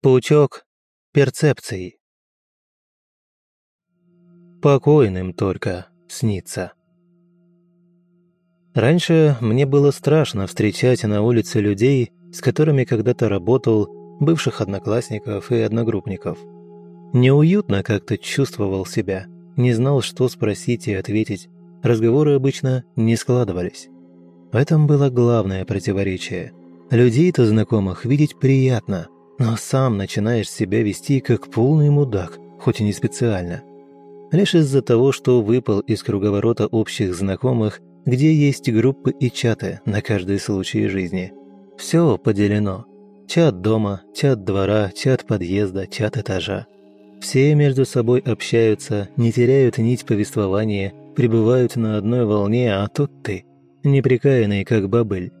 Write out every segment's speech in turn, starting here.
Паучок перцепций. Покойным только снится. Раньше мне было страшно встречать на улице людей, с которыми когда-то работал, бывших одноклассников и одногруппников. Неуютно как-то чувствовал себя, не знал, что спросить и ответить. Разговоры обычно не складывались. В этом было главное противоречие. Людей-то знакомых видеть приятно, но сам начинаешь себя вести как полный мудак, хоть и не специально. Лишь из-за того, что выпал из круговорота общих знакомых, где есть группы и чаты на каждый случай жизни. Все поделено. Чат дома, чат двора, чат подъезда, чат этажа. Все между собой общаются, не теряют нить повествования, пребывают на одной волне, а тут ты, неприкаянный как бобыль.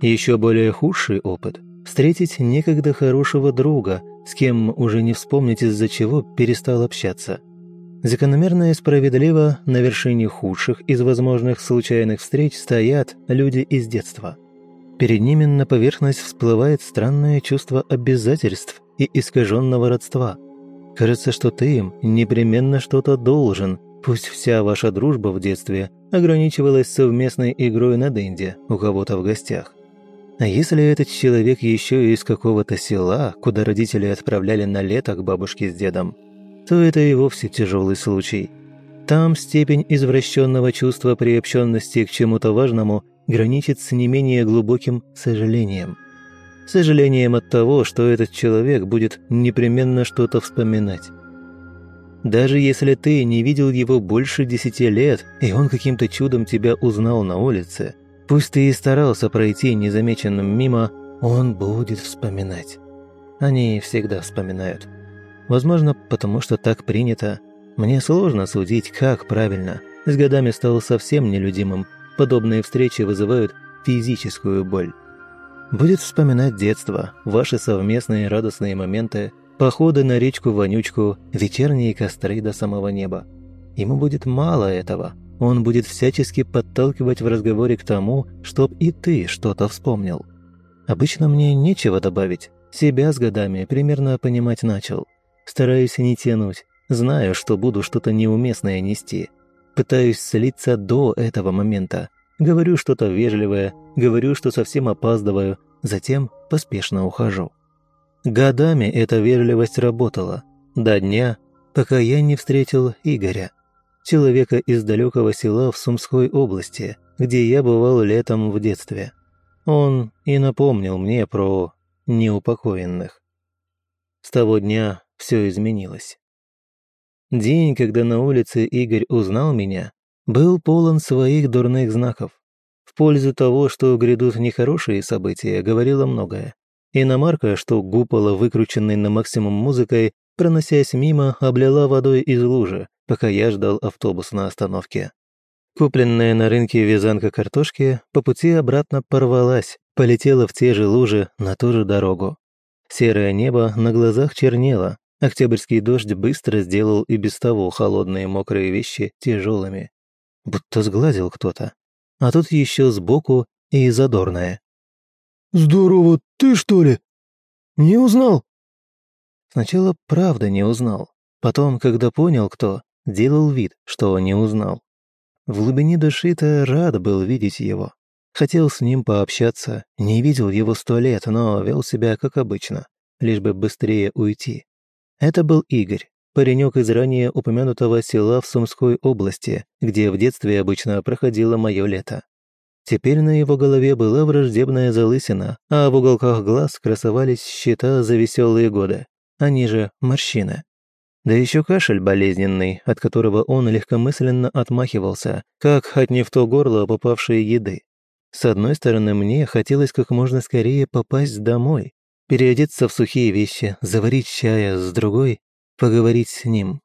Еще более худший опыт – встретить некогда хорошего друга, с кем уже не вспомнить из-за чего перестал общаться. Закономерно и справедливо на вершине худших из возможных случайных встреч стоят люди из детства. Перед ними на поверхность всплывает странное чувство обязательств и искаженного родства – Кажется, что ты им непременно что-то должен, пусть вся ваша дружба в детстве ограничивалась совместной игрой на денде у кого-то в гостях. А если этот человек еще из какого-то села, куда родители отправляли на лето к бабушке с дедом, то это и вовсе тяжелый случай. Там степень извращенного чувства приобщенности к чему-то важному граничит с не менее глубоким сожалением – сожалением от того, что этот человек будет непременно что-то вспоминать. Даже если ты не видел его больше десяти лет, и он каким-то чудом тебя узнал на улице, пусть ты и старался пройти незамеченным мимо, он будет вспоминать. Они всегда вспоминают. Возможно, потому что так принято. Мне сложно судить, как правильно. С годами стал совсем нелюдимым. Подобные встречи вызывают физическую боль. Будет вспоминать детство, ваши совместные радостные моменты, походы на речку-вонючку, вечерние костры до самого неба. Ему будет мало этого. Он будет всячески подталкивать в разговоре к тому, чтоб и ты что-то вспомнил. Обычно мне нечего добавить. Себя с годами примерно понимать начал. Стараюсь не тянуть, знаю, что буду что-то неуместное нести. Пытаюсь слиться до этого момента, Говорю что-то вежливое, говорю, что совсем опаздываю, затем поспешно ухожу. Годами эта вежливость работала. До дня, пока я не встретил Игоря, человека из далекого села в Сумской области, где я бывал летом в детстве. Он и напомнил мне про неупокоенных. С того дня все изменилось. День, когда на улице Игорь узнал меня, был полон своих дурных знаков. В пользу того, что грядут нехорошие события, говорило многое. Иномарка, что гупала выкрученной на максимум музыкой, проносясь мимо, облила водой из лужи, пока я ждал автобус на остановке. Купленная на рынке вязанка картошки по пути обратно порвалась, полетела в те же лужи на ту же дорогу. Серое небо на глазах чернело, октябрьский дождь быстро сделал и без того холодные мокрые вещи тяжелыми будто сглазил кто-то. А тут еще сбоку и задорное. «Здорово, ты что ли? Не узнал?» Сначала правда не узнал. Потом, когда понял, кто, делал вид, что не узнал. В глубине души-то рад был видеть его. Хотел с ним пообщаться, не видел его сто лет, но вел себя как обычно, лишь бы быстрее уйти. Это был Игорь, паренек из ранее упомянутого села в Сумской области, где в детстве обычно проходило мое лето. Теперь на его голове была враждебная залысина, а в уголках глаз красовались щита за веселые годы, они же морщины. Да еще кашель болезненный, от которого он легкомысленно отмахивался, как от не в то горло попавшей еды. С одной стороны, мне хотелось как можно скорее попасть домой, переодеться в сухие вещи, заварить чая, с другой поговорить с ним.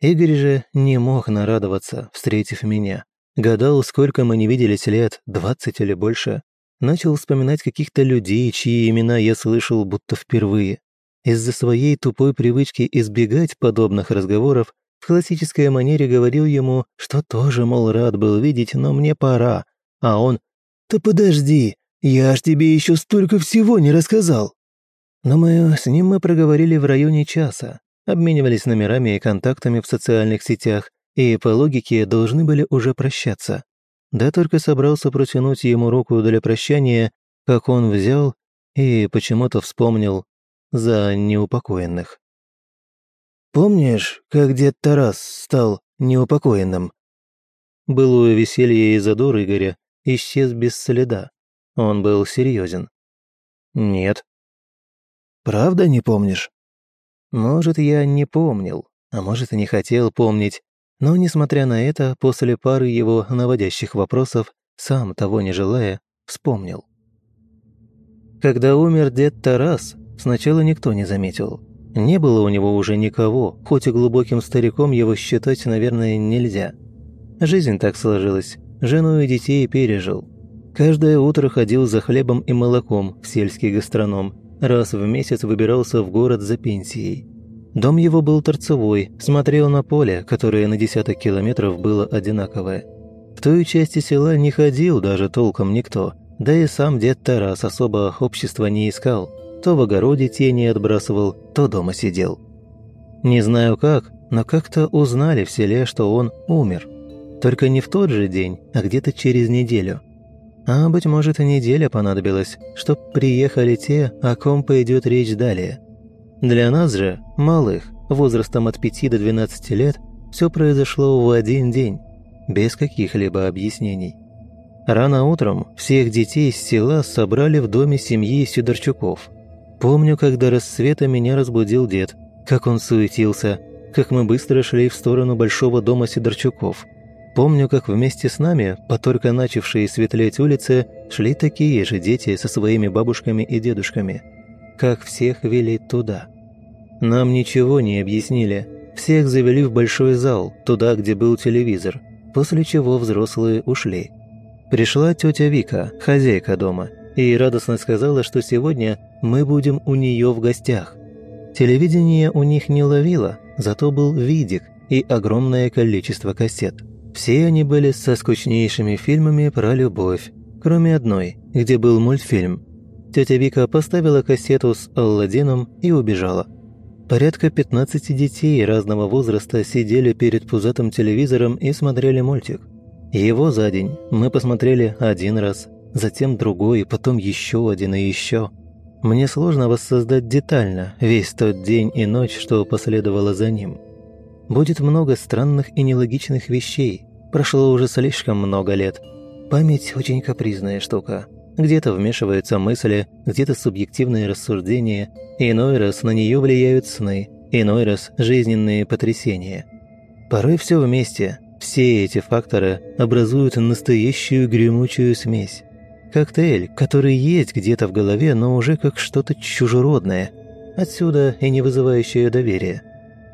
Игорь же не мог нарадоваться, встретив меня. Гадал, сколько мы не виделись лет, двадцать или больше. Начал вспоминать каких-то людей, чьи имена я слышал будто впервые. Из-за своей тупой привычки избегать подобных разговоров в классической манере говорил ему, что тоже, мол, рад был видеть, но мне пора. А он «Да подожди, я ж тебе еще столько всего не рассказал». Думаю, с ним мы проговорили в районе часа, обменивались номерами и контактами в социальных сетях, и по логике должны были уже прощаться. Да только собрался протянуть ему руку для прощания, как он взял и почему-то вспомнил за неупокоенных. «Помнишь, как дед Тарас стал неупокоенным?» Былое веселье и задор Игоря исчез без следа. Он был серьезен. «Нет». «Правда не помнишь?» Может, я не помнил, а может, и не хотел помнить, но, несмотря на это, после пары его наводящих вопросов, сам того не желая, вспомнил. Когда умер дед Тарас, сначала никто не заметил. Не было у него уже никого, хоть и глубоким стариком его считать, наверное, нельзя. Жизнь так сложилась, жену и детей пережил. Каждое утро ходил за хлебом и молоком в сельский гастроном, раз в месяц выбирался в город за пенсией. Дом его был торцевой, смотрел на поле, которое на десяток километров было одинаковое. В той части села не ходил даже толком никто – да и сам дед Тарас особо общества не искал. То в огороде тени отбрасывал, то дома сидел. Не знаю как, но как-то узнали в селе, что он умер. Только не в тот же день, а где-то через неделю. А, быть может, и неделя понадобилась, чтоб приехали те, о ком пойдет речь далее. Для нас же, малых, возрастом от 5 до 12 лет, все произошло в один день, без каких-либо объяснений. Рано утром всех детей с села собрали в доме семьи Сидорчуков. Помню, когда рассвета меня разбудил дед, как он суетился, как мы быстро шли в сторону большого дома Сидорчуков. Помню, как вместе с нами, по только начавшей светлеть улице, шли такие же дети со своими бабушками и дедушками. Как всех вели туда. Нам ничего не объяснили. Всех завели в большой зал, туда, где был телевизор, после чего взрослые ушли. Пришла тетя Вика, хозяйка дома, и радостно сказала, что сегодня мы будем у нее в гостях. Телевидение у них не ловило, зато был видик и огромное количество кассет. Все они были со скучнейшими фильмами про любовь, кроме одной, где был мультфильм. Тетя Вика поставила кассету с Алладином и убежала. Порядка 15 детей разного возраста сидели перед пузатым телевизором и смотрели мультик. Его за день мы посмотрели один раз, затем другой, потом еще один и еще. Мне сложно воссоздать детально весь тот день и ночь, что последовало за ним. Будет много странных и нелогичных вещей. Прошло уже слишком много лет. Память очень капризная штука. Где-то вмешиваются мысли, где-то субъективные рассуждения, иной раз на нее влияют сны, иной раз жизненные потрясения. Порой все вместе, все эти факторы образуют настоящую гремучую смесь. Коктейль, который есть где-то в голове, но уже как что-то чужеродное. Отсюда и не вызывающее доверия.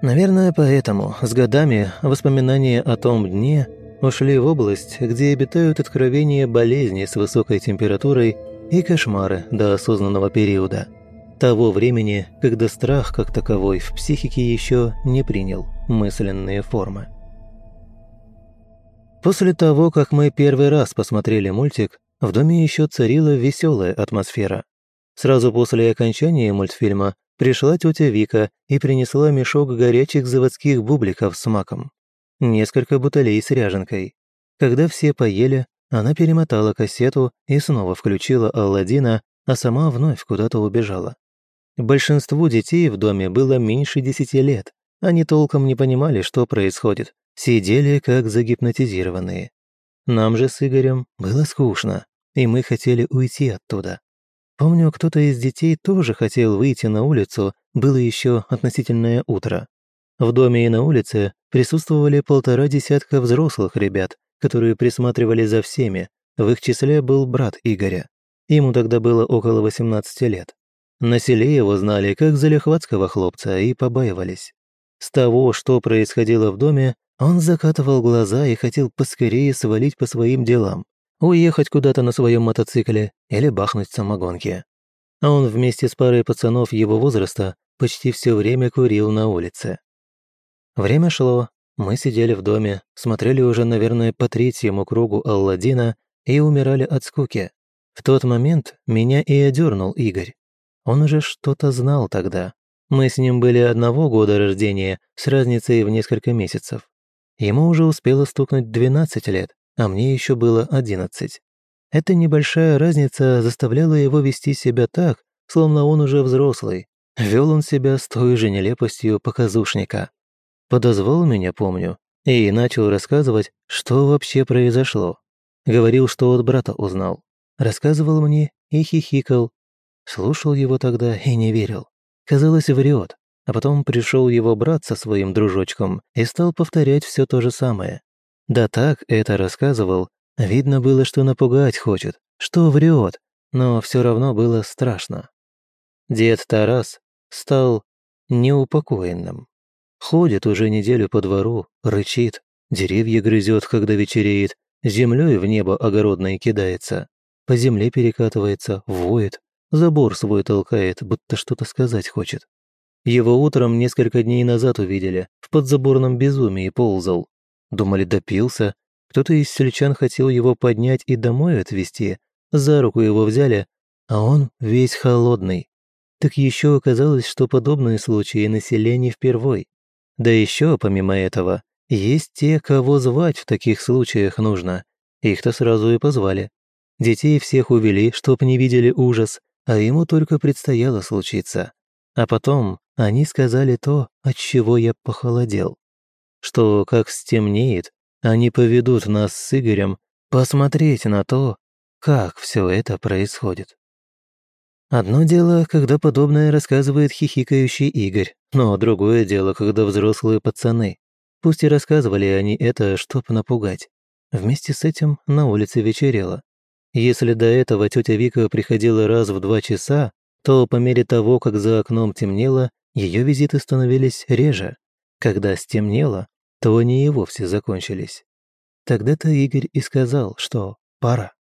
Наверное, поэтому с годами воспоминания о том дне ушли в область, где обитают откровения болезни с высокой температурой и кошмары до осознанного периода. Того времени, когда страх как таковой в психике еще не принял мысленные формы. После того, как мы первый раз посмотрели мультик, в доме еще царила веселая атмосфера. Сразу после окончания мультфильма пришла тетя Вика и принесла мешок горячих заводских бубликов с маком. Несколько бутылей с ряженкой. Когда все поели, она перемотала кассету и снова включила Алладина, а сама вновь куда-то убежала. Большинству детей в доме было меньше десяти лет. Они толком не понимали, что происходит, Сидели как загипнотизированные. Нам же с Игорем было скучно, и мы хотели уйти оттуда. Помню, кто-то из детей тоже хотел выйти на улицу, было еще относительное утро. В доме и на улице присутствовали полтора десятка взрослых ребят, которые присматривали за всеми, в их числе был брат Игоря. Ему тогда было около 18 лет. На селе его знали как залихватского хлопца и побаивались. С того, что происходило в доме, он закатывал глаза и хотел поскорее свалить по своим делам, уехать куда-то на своем мотоцикле или бахнуть самогонки. А он вместе с парой пацанов его возраста почти все время курил на улице. Время шло, мы сидели в доме, смотрели уже, наверное, по третьему кругу Алладина и умирали от скуки. В тот момент меня и одернул Игорь. Он уже что-то знал тогда. Мы с ним были одного года рождения, с разницей в несколько месяцев. Ему уже успело стукнуть 12 лет, а мне еще было 11. Эта небольшая разница заставляла его вести себя так, словно он уже взрослый. Вел он себя с той же нелепостью показушника. Подозвал меня, помню, и начал рассказывать, что вообще произошло. Говорил, что от брата узнал. Рассказывал мне и хихикал. Слушал его тогда и не верил. Казалось, врет. А потом пришел его брат со своим дружочком и стал повторять все то же самое. Да так это рассказывал. Видно было, что напугать хочет, что врет, но все равно было страшно. Дед Тарас стал неупокоенным. Ходит уже неделю по двору, рычит, деревья грызет, когда вечереет, землей в небо огородное кидается, по земле перекатывается, воет, забор свой толкает, будто что-то сказать хочет. Его утром несколько дней назад увидели, в подзаборном безумии ползал. Думали, допился. Кто-то из сельчан хотел его поднять и домой отвезти. За руку его взяли, а он весь холодный. Так еще оказалось, что подобные случаи населения впервой. Да еще, помимо этого, есть те, кого звать в таких случаях нужно. Их-то сразу и позвали. Детей всех увели, чтоб не видели ужас, а ему только предстояло случиться. А потом они сказали то, от чего я похолодел. Что, как стемнеет, они поведут нас с Игорем посмотреть на то, как все это происходит. Одно дело, когда подобное рассказывает хихикающий Игорь, но другое дело, когда взрослые пацаны. Пусть и рассказывали они это, чтоб напугать. Вместе с этим на улице вечерело. Если до этого тетя Вика приходила раз в два часа, то по мере того, как за окном темнело, ее визиты становились реже. Когда стемнело, то они и вовсе закончились. Тогда-то Игорь и сказал, что пора.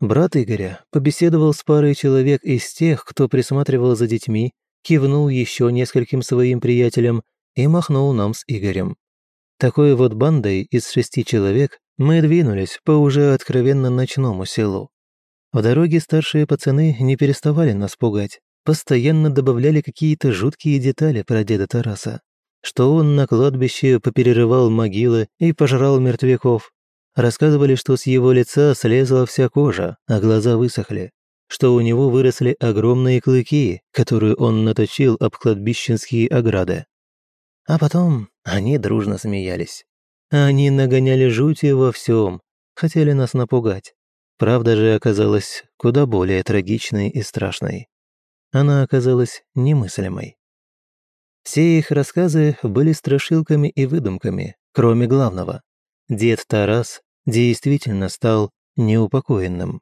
Брат Игоря побеседовал с парой человек из тех, кто присматривал за детьми, кивнул еще нескольким своим приятелям и махнул нам с Игорем. Такой вот бандой из шести человек мы двинулись по уже откровенно ночному селу. В дороге старшие пацаны не переставали нас пугать, постоянно добавляли какие-то жуткие детали про деда Тараса. Что он на кладбище поперерывал могилы и пожрал мертвяков, Рассказывали, что с его лица слезла вся кожа, а глаза высохли, что у него выросли огромные клыки, которые он наточил об кладбищенские ограды. А потом они дружно смеялись. Они нагоняли жути во всем, хотели нас напугать. Правда же оказалась куда более трагичной и страшной. Она оказалась немыслимой. Все их рассказы были страшилками и выдумками, кроме главного. Дед Тарас действительно стал неупокоенным.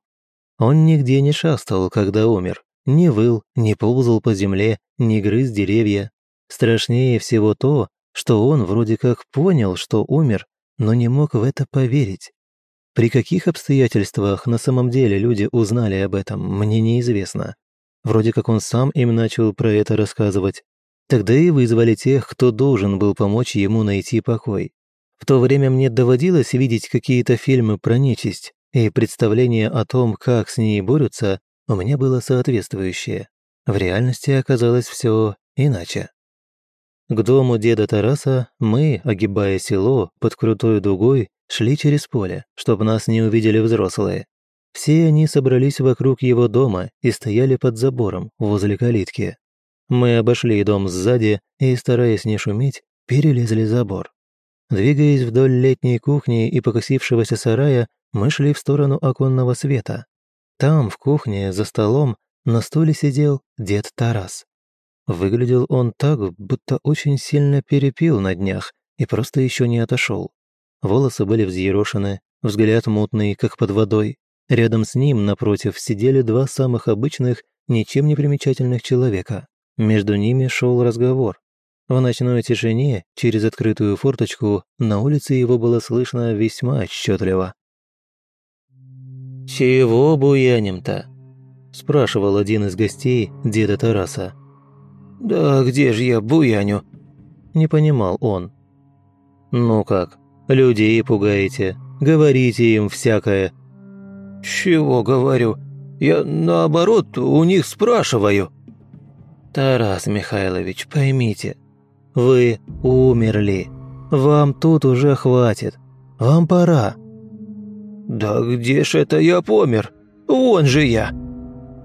Он нигде не шастал, когда умер, не выл, не ползал по земле, не грыз деревья. Страшнее всего то, что он вроде как понял, что умер, но не мог в это поверить. При каких обстоятельствах на самом деле люди узнали об этом, мне неизвестно. Вроде как он сам им начал про это рассказывать. Тогда и вызвали тех, кто должен был помочь ему найти покой. В то время мне доводилось видеть какие-то фильмы про нечисть, и представление о том, как с ней борются, у меня было соответствующее. В реальности оказалось все иначе. К дому деда Тараса мы, огибая село под крутой дугой, шли через поле, чтобы нас не увидели взрослые. Все они собрались вокруг его дома и стояли под забором возле калитки. Мы обошли дом сзади и, стараясь не шуметь, перелезли забор. Двигаясь вдоль летней кухни и покосившегося сарая, мы шли в сторону оконного света. Там, в кухне, за столом, на стуле сидел дед Тарас. Выглядел он так, будто очень сильно перепил на днях и просто еще не отошел. Волосы были взъерошены, взгляд мутный, как под водой. Рядом с ним, напротив, сидели два самых обычных, ничем не примечательных человека. Между ними шел разговор. В ночной тишине, через открытую форточку, на улице его было слышно весьма отчетливо. «Чего буяним-то?» – спрашивал один из гостей деда Тараса. «Да где же я буяню?» – не понимал он. «Ну как, людей пугаете, говорите им всякое». «Чего говорю? Я, наоборот, у них спрашиваю». «Тарас Михайлович, поймите, вы умерли. Вам тут уже хватит. Вам пора». «Да где ж это я помер? Вон же я!»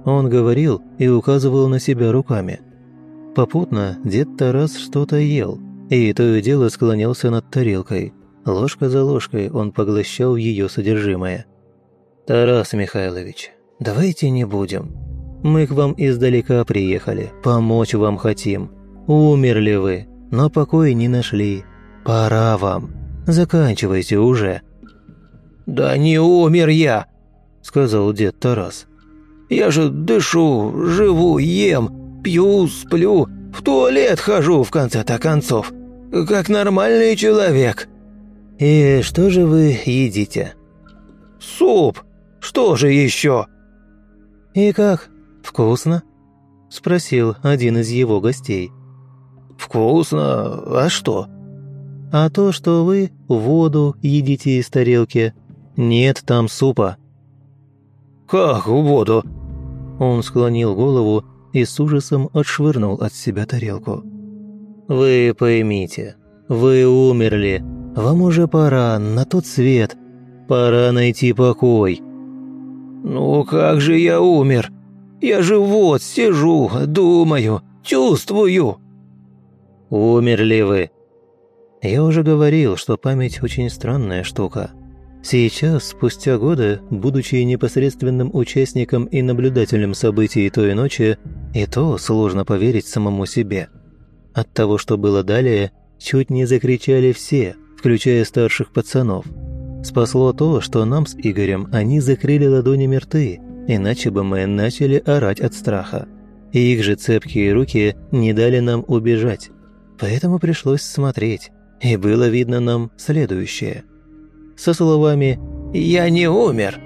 Он говорил и указывал на себя руками. Попутно дед Тарас что-то ел, и то и дело склонялся над тарелкой. Ложка за ложкой он поглощал ее содержимое. «Тарас Михайлович, давайте не будем. Мы к вам издалека приехали, помочь вам хотим. Умерли вы, но покоя не нашли. Пора вам. Заканчивайте уже». «Да не умер я», — сказал дед Тарас. «Я же дышу, живу, ем, пью, сплю, в туалет хожу в конце-то концов, как нормальный человек». «И что же вы едите?» «Суп! Что же еще?» «И как? Вкусно?» – спросил один из его гостей. «Вкусно? А что?» «А то, что вы воду едите из тарелки. Нет там супа». «Как воду?» Он склонил голову и с ужасом отшвырнул от себя тарелку. «Вы поймите, вы умерли. Вам уже пора на тот свет. Пора найти покой». «Ну как же я умер? Я же вот сижу, думаю, чувствую». «Умерли вы». Я уже говорил, что память очень странная штука. Сейчас, спустя годы, будучи непосредственным участником и наблюдателем событий той ночи, и то сложно поверить самому себе. От того, что было далее, чуть не закричали все, включая старших пацанов. Спасло то, что нам с Игорем они закрыли ладонями рты, иначе бы мы начали орать от страха. И их же цепкие руки не дали нам убежать. Поэтому пришлось смотреть, и было видно нам следующее. Со словами «Я не умер!»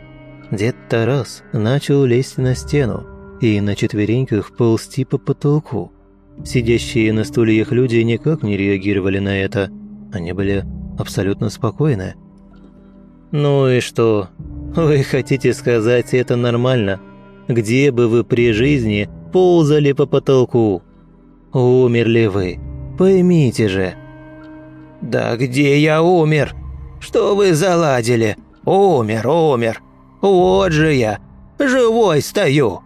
Дед Тарас начал лезть на стену и на четвереньках ползти по потолку. Сидящие на стульях люди никак не реагировали на это. Они были абсолютно спокойны. «Ну и что? Вы хотите сказать, это нормально? Где бы вы при жизни ползали по потолку? Умерли вы? Поймите же!» «Да где я умер? Что вы заладили? Умер, умер! Вот же я! Живой стою!»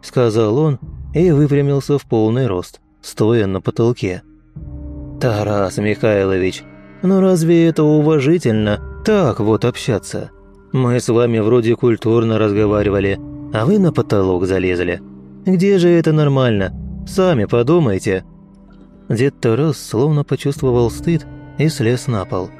Сказал он и выпрямился в полный рост, стоя на потолке. «Тарас Михайлович, ну разве это уважительно так вот общаться? Мы с вами вроде культурно разговаривали, а вы на потолок залезли. Где же это нормально? Сами подумайте». Дед Тарас словно почувствовал стыд и слез на пол.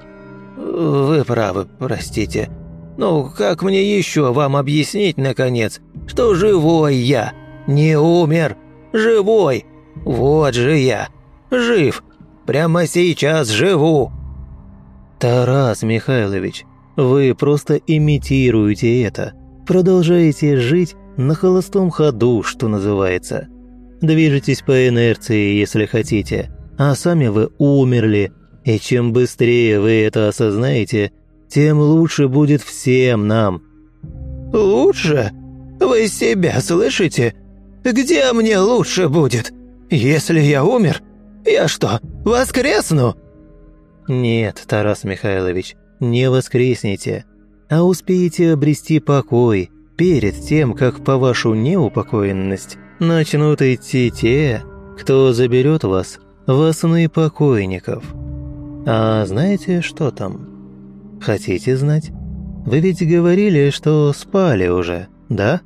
«Вы правы, простите. Ну, как мне еще вам объяснить, наконец, что живой я, не умер, живой? Вот же я, жив, прямо сейчас живу!» «Тарас Михайлович, вы просто имитируете это, продолжаете жить на холостом ходу, что называется. Движетесь по инерции, если хотите, а сами вы умерли, и чем быстрее вы это осознаете, тем лучше будет всем нам». «Лучше? Вы себя слышите? Где мне лучше будет? Если я умер, я что, воскресну?» «Нет, Тарас Михайлович, не воскреснете, а успеете обрести покой перед тем, как по вашу неупокоенность начнут идти те, кто заберет вас во сны покойников. А знаете, что там? Хотите знать? Вы ведь говорили, что спали уже, да?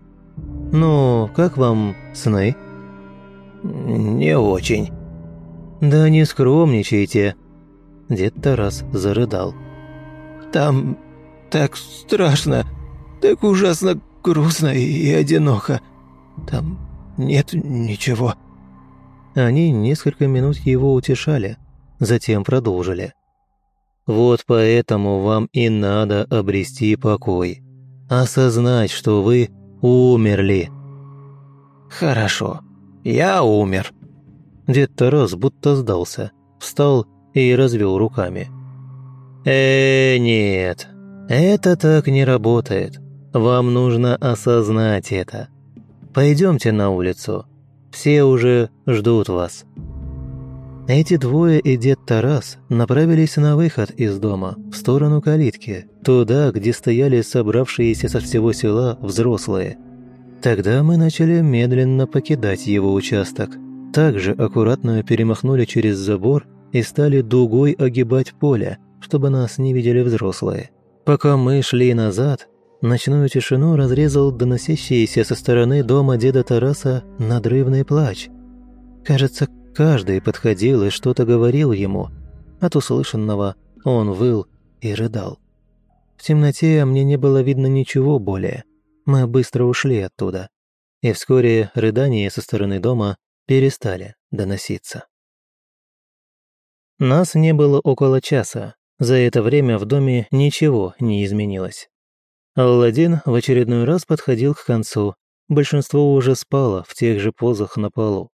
Ну, как вам сны?» «Не очень». «Да не скромничайте», Дед Тарас зарыдал. «Там так страшно, так ужасно грустно и одиноко. Там нет ничего». Они несколько минут его утешали, затем продолжили. «Вот поэтому вам и надо обрести покой. Осознать, что вы умерли». «Хорошо, я умер». Дед Тарас будто сдался, встал и развел руками. «Э, нет, это так не работает. Вам нужно осознать это. Пойдемте на улицу. Все уже ждут вас». Эти двое и дед Тарас направились на выход из дома, в сторону калитки, туда, где стояли собравшиеся со всего села взрослые. Тогда мы начали медленно покидать его участок. Также аккуратно перемахнули через забор и стали дугой огибать поле, чтобы нас не видели взрослые. Пока мы шли назад, ночную тишину разрезал доносящийся со стороны дома деда Тараса надрывный плач. Кажется, Каждый подходил и что-то говорил ему. От услышанного он выл и рыдал. В темноте мне не было видно ничего более. Мы быстро ушли оттуда. И вскоре рыдания со стороны дома перестали доноситься. Нас не было около часа. За это время в доме ничего не изменилось. Алладин в очередной раз подходил к концу. Большинство уже спало в тех же позах на полу.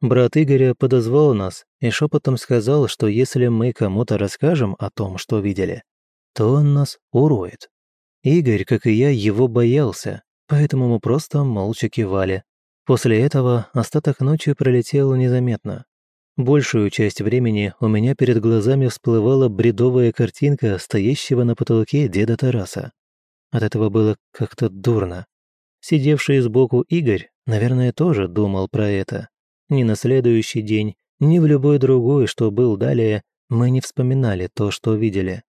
Брат Игоря подозвал нас и шепотом сказал, что если мы кому-то расскажем о том, что видели, то он нас уроет. Игорь, как и я, его боялся, поэтому мы просто молча кивали. После этого остаток ночи пролетел незаметно. Большую часть времени у меня перед глазами всплывала бредовая картинка стоящего на потолке деда Тараса. От этого было как-то дурно. Сидевший сбоку Игорь, наверное, тоже думал про это. Ни на следующий день, ни в любой другой, что был далее, мы не вспоминали то, что видели.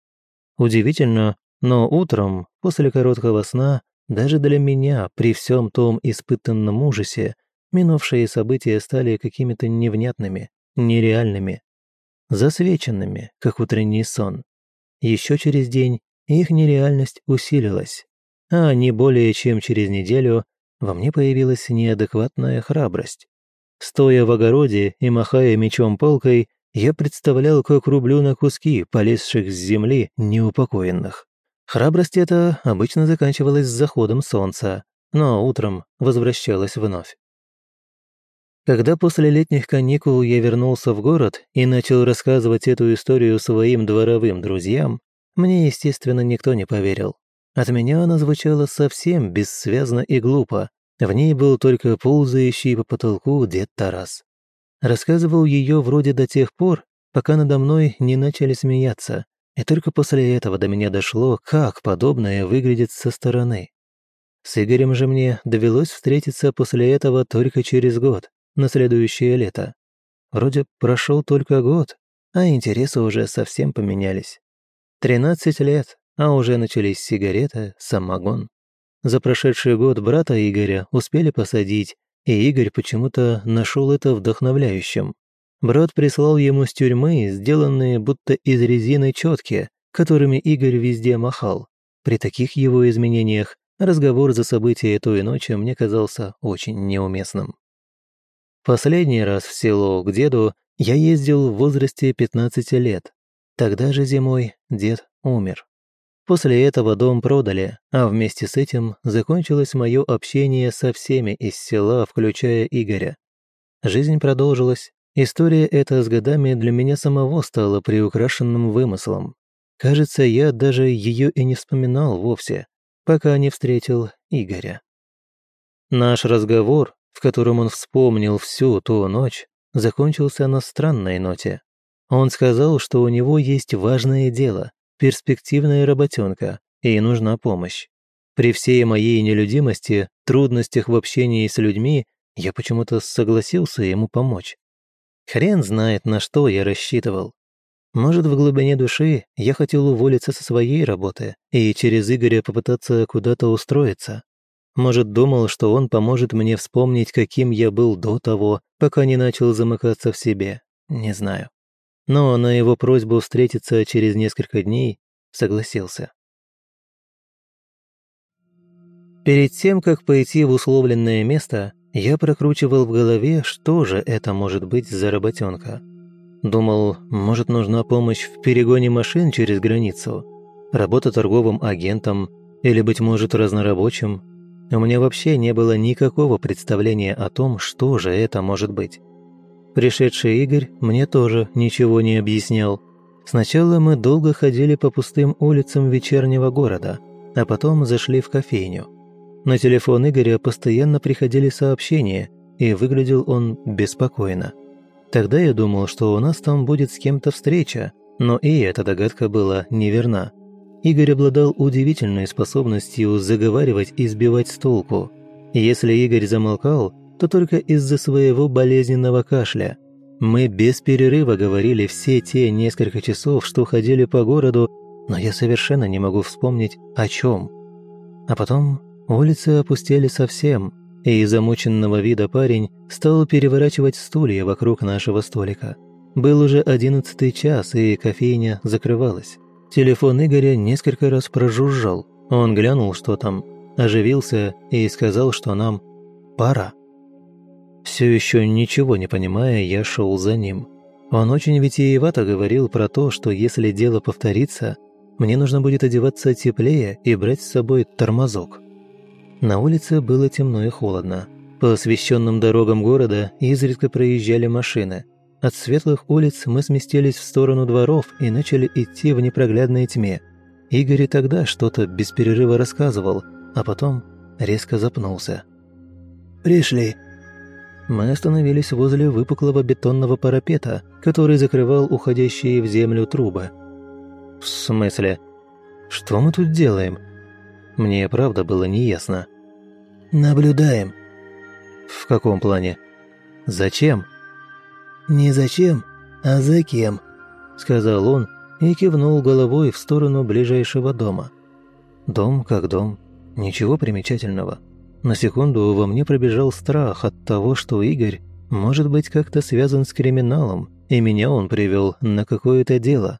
Удивительно, но утром, после короткого сна, даже для меня, при всем том испытанном ужасе, минувшие события стали какими-то невнятными, нереальными, засвеченными, как утренний сон. Еще через день их нереальность усилилась, а не более чем через неделю во мне появилась неадекватная храбрость. Стоя в огороде и махая мечом-палкой, я представлял, как рублю на куски полезших с земли неупокоенных. Храбрость эта обычно заканчивалась с заходом солнца, но утром возвращалась вновь. Когда после летних каникул я вернулся в город и начал рассказывать эту историю своим дворовым друзьям, мне, естественно, никто не поверил. От меня она звучала совсем бессвязно и глупо, в ней был только ползающий по потолку дед Тарас. Рассказывал ее вроде до тех пор, пока надо мной не начали смеяться, и только после этого до меня дошло, как подобное выглядит со стороны. С Игорем же мне довелось встретиться после этого только через год, на следующее лето. Вроде прошел только год, а интересы уже совсем поменялись. Тринадцать лет, а уже начались сигареты, самогон. За прошедший год брата Игоря успели посадить, и Игорь почему-то нашел это вдохновляющим. Брат прислал ему с тюрьмы сделанные будто из резины четки, которыми Игорь везде махал. При таких его изменениях разговор за события той ночи мне казался очень неуместным. Последний раз в село к деду я ездил в возрасте 15 лет. Тогда же зимой дед умер. После этого дом продали, а вместе с этим закончилось мое общение со всеми из села, включая Игоря. Жизнь продолжилась. История эта с годами для меня самого стала приукрашенным вымыслом. Кажется, я даже ее и не вспоминал вовсе, пока не встретил Игоря. Наш разговор, в котором он вспомнил всю ту ночь, закончился на странной ноте. Он сказал, что у него есть важное дело, перспективная работенка, и нужна помощь. При всей моей нелюдимости, трудностях в общении с людьми, я почему-то согласился ему помочь. Хрен знает, на что я рассчитывал. Может, в глубине души я хотел уволиться со своей работы и через Игоря попытаться куда-то устроиться. Может, думал, что он поможет мне вспомнить, каким я был до того, пока не начал замыкаться в себе. Не знаю но на его просьбу встретиться через несколько дней согласился. Перед тем, как пойти в условленное место, я прокручивал в голове, что же это может быть за работенка. Думал, может нужна помощь в перегоне машин через границу, работа торговым агентом или, быть может, разнорабочим. У меня вообще не было никакого представления о том, что же это может быть. Пришедший Игорь мне тоже ничего не объяснял. Сначала мы долго ходили по пустым улицам вечернего города. а потом зашли в кофейню. На телефон Игоря постоянно приходили сообщения, и выглядел он беспокойно. Тогда я думал, что у нас там будет с кем-то встреча, но и эта догадка была неверна. Игорь обладал удивительной способностью заговаривать и сбивать с толку. Если Игорь замолкал, то только из-за своего болезненного кашля. Мы без перерыва говорили все те несколько часов, что ходили по городу, но я совершенно не могу вспомнить, о чем. А потом улицы опустели совсем, и замученного вида парень стал переворачивать стулья вокруг нашего столика. Был уже одиннадцатый час, и кофейня закрывалась. Телефон Игоря несколько раз прожужжал. Он глянул, что там, оживился и сказал, что нам пора. Все еще ничего не понимая, я шел за ним. Он очень витиевато говорил про то, что если дело повторится, мне нужно будет одеваться теплее и брать с собой тормозок. На улице было темно и холодно. По освещенным дорогам города изредка проезжали машины. От светлых улиц мы сместились в сторону дворов и начали идти в непроглядной тьме. Игорь и тогда что-то без перерыва рассказывал, а потом резко запнулся. «Пришли», мы остановились возле выпуклого бетонного парапета, который закрывал уходящие в землю трубы. «В смысле? Что мы тут делаем?» Мне правда было неясно. «Наблюдаем». «В каком плане? Зачем?» «Не зачем, а за кем», — сказал он и кивнул головой в сторону ближайшего дома. Дом как дом, ничего примечательного. На секунду во мне пробежал страх от того, что Игорь может быть как-то связан с криминалом, и меня он привел на какое-то дело.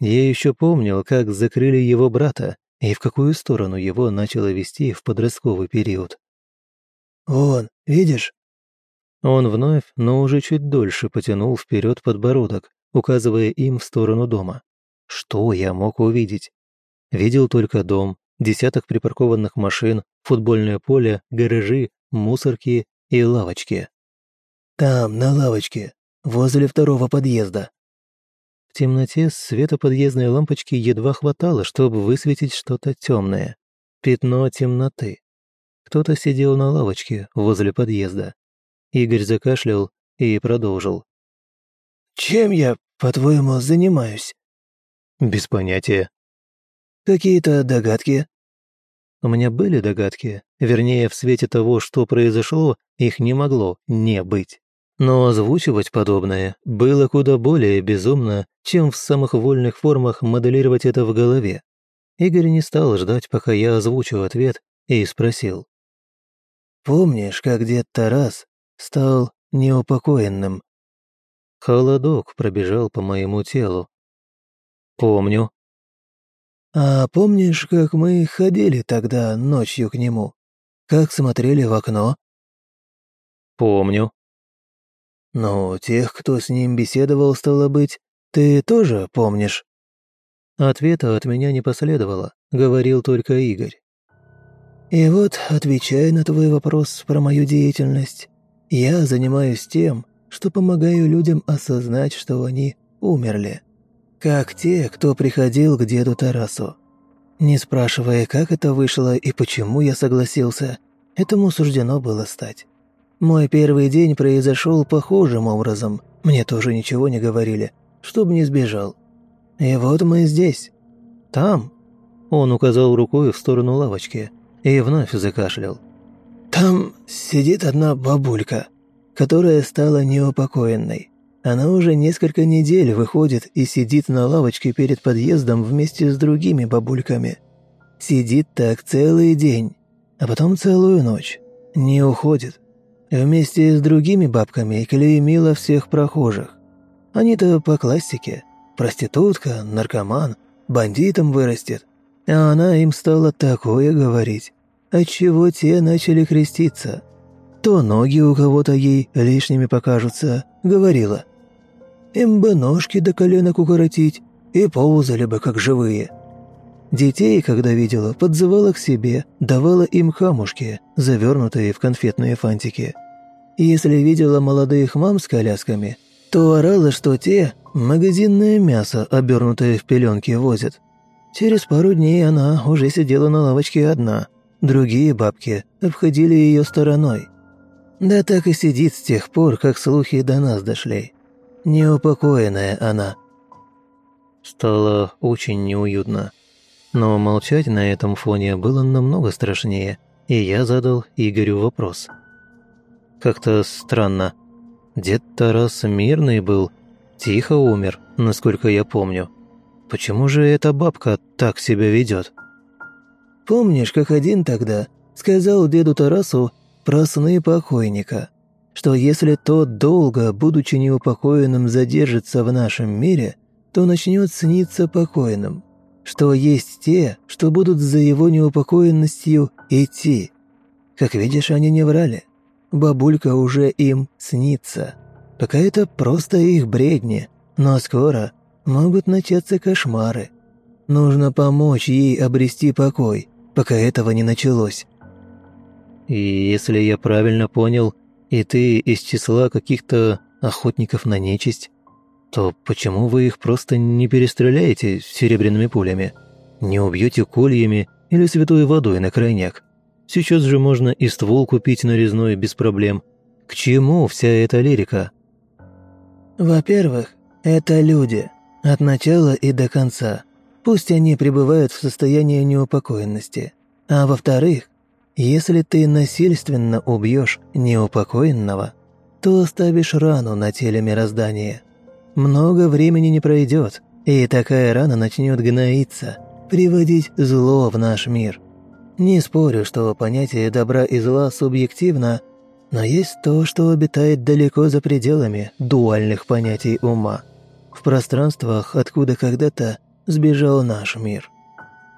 Я еще помнил, как закрыли его брата и в какую сторону его начало вести в подростковый период. «Вон, видишь?» Он вновь, но уже чуть дольше потянул вперед подбородок, указывая им в сторону дома. Что я мог увидеть? Видел только дом, десяток припаркованных машин, футбольное поле, гаражи, мусорки и лавочки. «Там, на лавочке, возле второго подъезда». В темноте света подъездной лампочки едва хватало, чтобы высветить что-то темное. Пятно темноты. Кто-то сидел на лавочке возле подъезда. Игорь закашлял и продолжил. «Чем я, по-твоему, занимаюсь?» «Без понятия». «Какие-то догадки?» У меня были догадки, вернее, в свете того, что произошло, их не могло не быть. Но озвучивать подобное было куда более безумно, чем в самых вольных формах моделировать это в голове. Игорь не стал ждать, пока я озвучу ответ, и спросил. «Помнишь, как дед Тарас стал неупокоенным?» Холодок пробежал по моему телу. «Помню», «А помнишь, как мы ходили тогда ночью к нему? Как смотрели в окно?» «Помню». «Ну, тех, кто с ним беседовал, стало быть, ты тоже помнишь?» Ответа от меня не последовало, говорил только Игорь. «И вот, отвечая на твой вопрос про мою деятельность, я занимаюсь тем, что помогаю людям осознать, что они умерли как те, кто приходил к деду Тарасу. Не спрашивая, как это вышло и почему я согласился, этому суждено было стать. Мой первый день произошел похожим образом, мне тоже ничего не говорили, чтобы не сбежал. И вот мы здесь. Там. Он указал рукой в сторону лавочки и вновь закашлял. Там сидит одна бабулька, которая стала неупокоенной. Она уже несколько недель выходит и сидит на лавочке перед подъездом вместе с другими бабульками. Сидит так целый день, а потом целую ночь. Не уходит. Вместе с другими бабками клеймила всех прохожих. Они-то по классике. Проститутка, наркоман, бандитом вырастет. А она им стала такое говорить, отчего те начали креститься. То ноги у кого-то ей лишними покажутся, говорила – им бы ножки до коленок укоротить, и ползали бы, как живые. Детей, когда видела, подзывала к себе, давала им хамушки, завернутые в конфетные фантики. Если видела молодых мам с колясками, то орала, что те магазинное мясо, обернутое в пеленки, возят. Через пару дней она уже сидела на лавочке одна. Другие бабки обходили ее стороной. Да так и сидит с тех пор, как слухи до нас дошли. Неупокоенная она. Стало очень неуютно. Но молчать на этом фоне было намного страшнее, и я задал Игорю вопрос. Как-то странно. Дед Тарас мирный был, тихо умер, насколько я помню. Почему же эта бабка так себя ведет? Помнишь, как один тогда сказал деду Тарасу про сны покойника, что если тот долго, будучи неупокоенным, задержится в нашем мире, то начнет сниться покойным, что есть те, что будут за его неупокоенностью идти. Как видишь, они не врали. Бабулька уже им снится. Пока это просто их бредни, но скоро могут начаться кошмары. Нужно помочь ей обрести покой, пока этого не началось. И если я правильно понял, и ты из числа каких-то охотников на нечисть, то почему вы их просто не перестреляете серебряными пулями? Не убьете кольями или святой водой на крайняк? Сейчас же можно и ствол купить нарезной без проблем. К чему вся эта лирика? Во-первых, это люди. От начала и до конца. Пусть они пребывают в состоянии неупокоенности. А во-вторых, если ты насильственно убьешь неупокоенного, то оставишь рану на теле мироздания. Много времени не пройдет, и такая рана начнет гноиться, приводить зло в наш мир. Не спорю, что понятие добра и зла субъективно, но есть то, что обитает далеко за пределами дуальных понятий ума, в пространствах, откуда когда-то сбежал наш мир.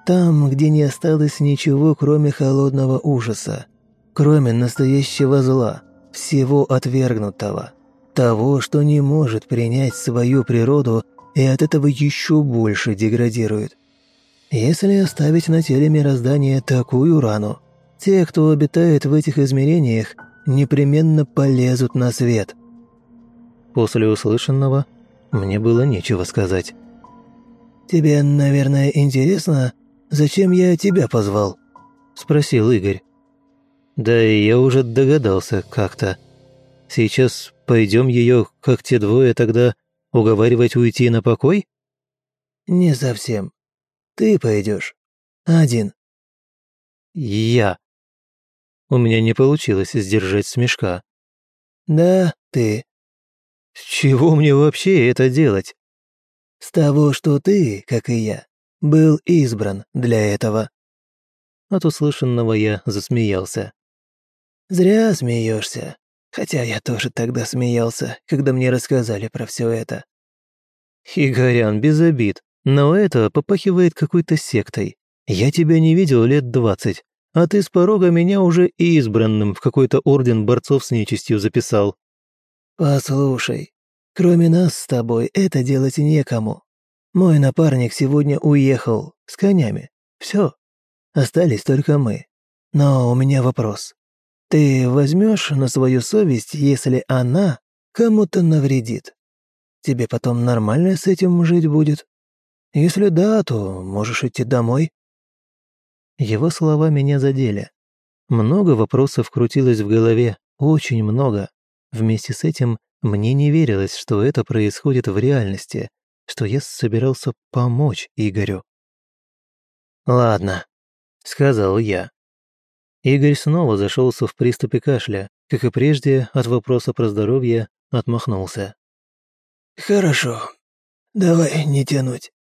Там, где не осталось ничего, кроме холодного ужаса, кроме настоящего зла, всего отвергнутого, того, что не может принять свою природу и от этого еще больше деградирует. Если оставить на теле мироздания такую рану, те, кто обитает в этих измерениях, непременно полезут на свет. После услышанного мне было нечего сказать. «Тебе, наверное, интересно, «Зачем я тебя позвал?» – спросил Игорь. «Да и я уже догадался как-то. Сейчас пойдем ее, как те двое тогда, уговаривать уйти на покой?» «Не совсем. Ты пойдешь. Один». «Я». У меня не получилось сдержать смешка. «Да, ты». «С чего мне вообще это делать?» «С того, что ты, как и я, был избран для этого». От услышанного я засмеялся. «Зря смеешься. Хотя я тоже тогда смеялся, когда мне рассказали про все это». «Игорян, без обид, но это попахивает какой-то сектой. Я тебя не видел лет двадцать, а ты с порога меня уже избранным в какой-то орден борцов с нечистью записал». «Послушай, кроме нас с тобой это делать некому. Мой напарник сегодня уехал с конями. Все. Остались только мы. Но у меня вопрос. Ты возьмешь на свою совесть, если она кому-то навредит? Тебе потом нормально с этим жить будет? Если да, то можешь идти домой». Его слова меня задели. Много вопросов крутилось в голове, очень много. Вместе с этим мне не верилось, что это происходит в реальности, что я собирался помочь Игорю. «Ладно», — сказал я. Игорь снова зашелся в приступе кашля, как и прежде от вопроса про здоровье отмахнулся. «Хорошо. Давай не тянуть.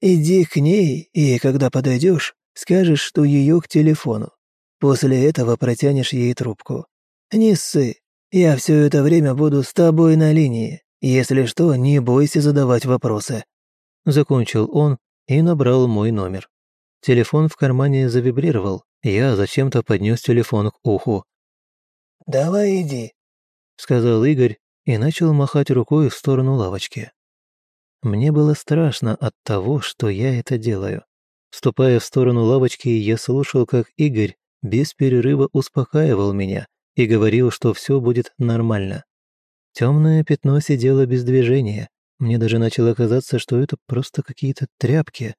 Иди к ней, и когда подойдешь, скажешь, что ее к телефону. После этого протянешь ей трубку. Не ссы. Я все это время буду с тобой на линии. Если что, не бойся задавать вопросы». Закончил он и набрал мой номер. Телефон в кармане завибрировал, я зачем-то поднес телефон к уху. «Давай иди», — сказал Игорь и начал махать рукой в сторону лавочки. Мне было страшно от того, что я это делаю. Ступая в сторону лавочки, я слушал, как Игорь без перерыва успокаивал меня и говорил, что все будет нормально. Темное пятно сидело без движения. Мне даже начало казаться, что это просто какие-то тряпки.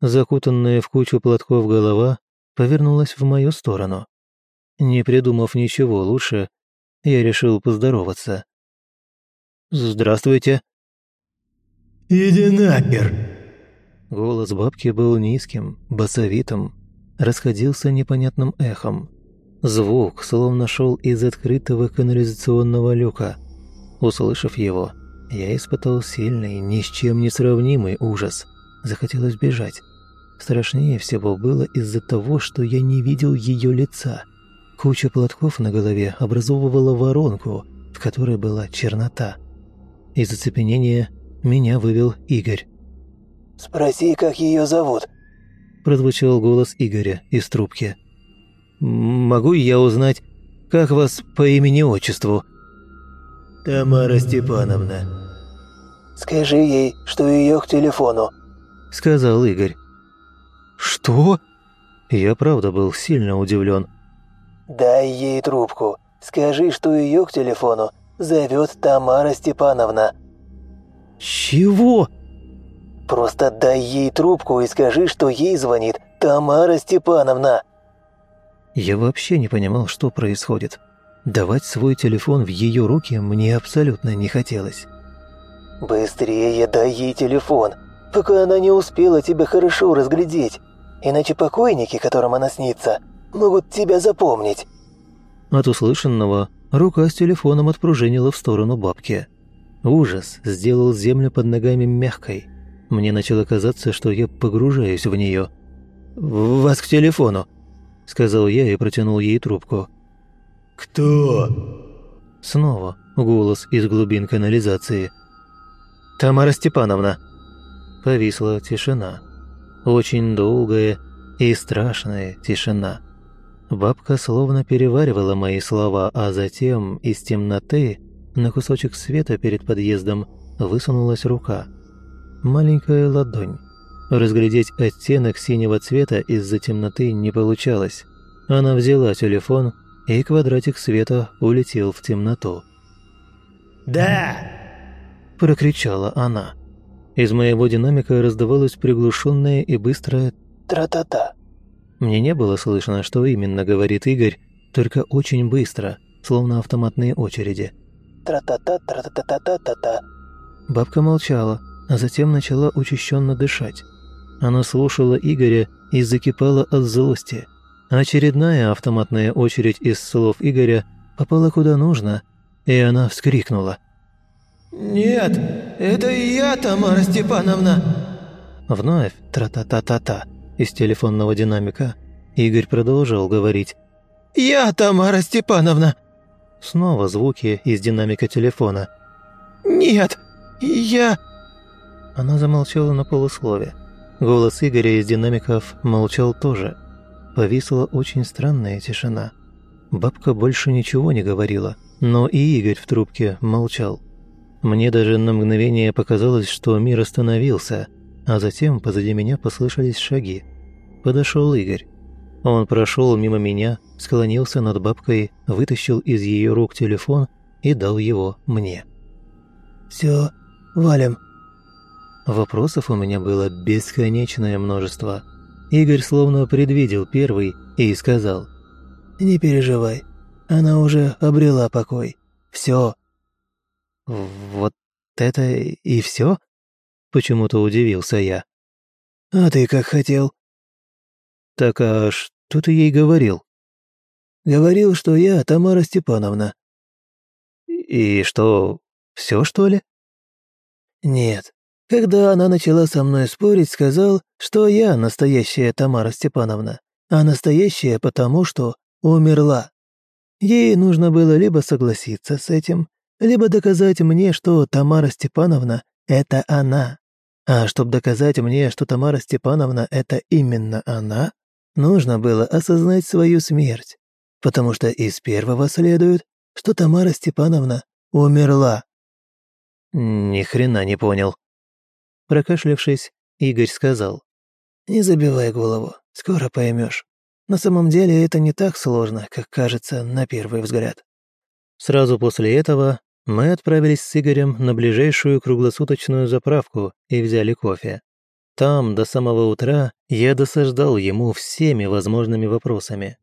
Закутанная в кучу платков голова повернулась в мою сторону. Не придумав ничего лучше, я решил поздороваться. «Здравствуйте». «Иди нахер!» Голос бабки был низким, басовитым, расходился непонятным эхом. Звук словно шел из открытого канализационного люка. Услышав его, я испытал сильный, ни с чем не сравнимый ужас. Захотелось бежать. Страшнее всего было из-за того, что я не видел ее лица. Куча платков на голове образовывала воронку, в которой была чернота. Из оцепенения меня вывел Игорь. «Спроси, как ее зовут?» Прозвучал голос Игоря из трубки. «Могу я узнать, как вас по имени-отчеству?» «Тамара Степановна». «Скажи ей, что ее к телефону», — сказал Игорь. «Что?» Я правда был сильно удивлен. «Дай ей трубку. Скажи, что ее к телефону зовет Тамара Степановна». «Чего?» «Просто дай ей трубку и скажи, что ей звонит Тамара Степановна». Я вообще не понимал, что происходит. Давать свой телефон в ее руки мне абсолютно не хотелось. «Быстрее дай ей телефон, пока она не успела тебя хорошо разглядеть, иначе покойники, которым она снится, могут тебя запомнить». От услышанного рука с телефоном отпружинила в сторону бабки. Ужас сделал землю под ногами мягкой. Мне начало казаться, что я погружаюсь в нее. «Вас к телефону», — сказал я и протянул ей трубку. «Кто?» Снова голос из глубин канализации. «Тамара Степановна». Повисла тишина. Очень долгая и страшная тишина. Бабка словно переваривала мои слова, а затем из темноты на кусочек света перед подъездом высунулась рука. Маленькая ладонь. Разглядеть оттенок синего цвета из-за темноты не получалось. Она взяла телефон, и квадратик света улетел в темноту. «Да!» – прокричала она. Из моего динамика раздавалось приглушенное и быстрое «тра-та-та». Мне не было слышно, что именно говорит Игорь, только очень быстро, словно автоматные очереди. «Тра-та-та, тра-та-та-та-та-та». Бабка молчала, а затем начала учащенно дышать. Она слушала Игоря и закипала от злости. Очередная автоматная очередь из слов Игоря попала куда нужно, и она вскрикнула. «Нет, это я, Тамара Степановна!» Вновь тра-та-та-та-та из телефонного динамика, Игорь продолжал говорить. «Я Тамара Степановна!» Снова звуки из динамика телефона. «Нет, я...» Она замолчала на полуслове. Голос Игоря из динамиков молчал тоже. Повисла очень странная тишина. Бабка больше ничего не говорила, но и Игорь в трубке молчал. Мне даже на мгновение показалось, что мир остановился, а затем позади меня послышались шаги. Подошел Игорь. Он прошел мимо меня, склонился над бабкой, вытащил из ее рук телефон и дал его мне. «Все, валим». Вопросов у меня было бесконечное множество. Игорь словно предвидел первый и сказал. «Не переживай, она уже обрела покой. Все». «Вот это и все? Почему-то удивился я. «А ты как хотел?» «Так а что ты ей говорил?» «Говорил, что я Тамара Степановна». «И что, все что ли?» «Нет. Когда она начала со мной спорить, сказал, что я настоящая Тамара Степановна, а настоящая потому, что умерла. Ей нужно было либо согласиться с этим, либо доказать мне, что Тамара Степановна — это она. А чтобы доказать мне, что Тамара Степановна — это именно она, нужно было осознать свою смерть, потому что из первого следует, что Тамара Степановна умерла. Ни хрена не понял. Прокашлявшись, Игорь сказал. «Не забивай голову, скоро поймешь. На самом деле это не так сложно, как кажется на первый взгляд». Сразу после этого мы отправились с Игорем на ближайшую круглосуточную заправку и взяли кофе. там до самого утра я досаждал ему всеми возможными вопросами.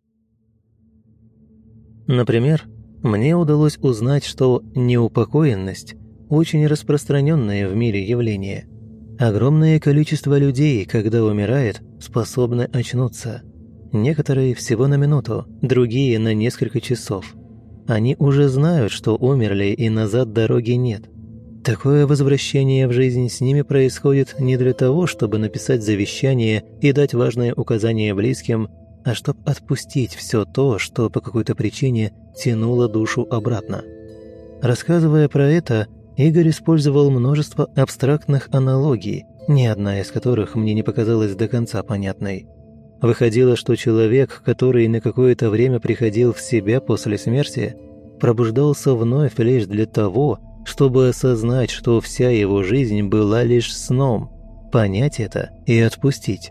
Например, мне удалось узнать, что неупокоенность – очень распространенное в мире явление. Огромное количество людей, когда умирает, способны очнуться. Некоторые всего на минуту, другие на несколько часов. Они уже знают, что умерли и назад дороги нет. Такое возвращение в жизнь с ними происходит не для того, чтобы написать завещание и дать важные указания близким, а чтобы отпустить все то, что по какой-то причине тянуло душу обратно. Рассказывая про это, Игорь использовал множество абстрактных аналогий, ни одна из которых мне не показалась до конца понятной. Выходило, что человек, который на какое-то время приходил в себя после смерти, пробуждался вновь лишь для того, чтобы осознать, что вся его жизнь была лишь сном, понять это и отпустить.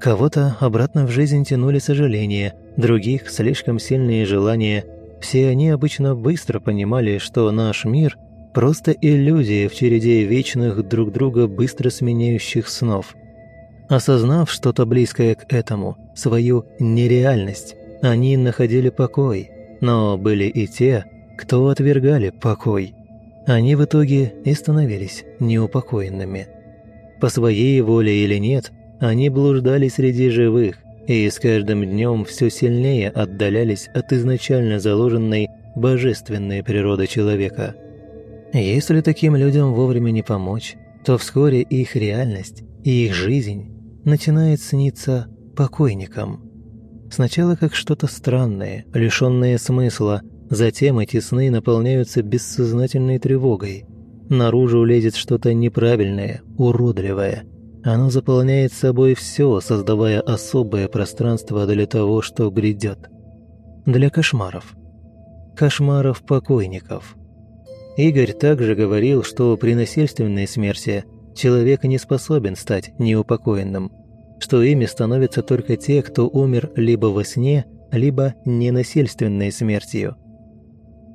Кого-то обратно в жизнь тянули сожаления, других – слишком сильные желания. Все они обычно быстро понимали, что наш мир – просто иллюзия в череде вечных друг друга быстро сменяющих снов. Осознав что-то близкое к этому, свою нереальность, они находили покой, но были и те, кто отвергали покой. Они в итоге и становились неупокоенными. По своей воле или нет – они блуждали среди живых и с каждым днем все сильнее отдалялись от изначально заложенной божественной природы человека. Если таким людям вовремя не помочь, то вскоре их реальность и их жизнь начинает сниться покойникам. Сначала как что-то странное, лишённое смысла, затем эти сны наполняются бессознательной тревогой. Наружу лезет что-то неправильное, уродливое – оно заполняет собой все, создавая особое пространство для того, что грядет. Для кошмаров. Кошмаров покойников. Игорь также говорил, что при насильственной смерти человек не способен стать неупокоенным, что ими становятся только те, кто умер либо во сне, либо ненасильственной смертью –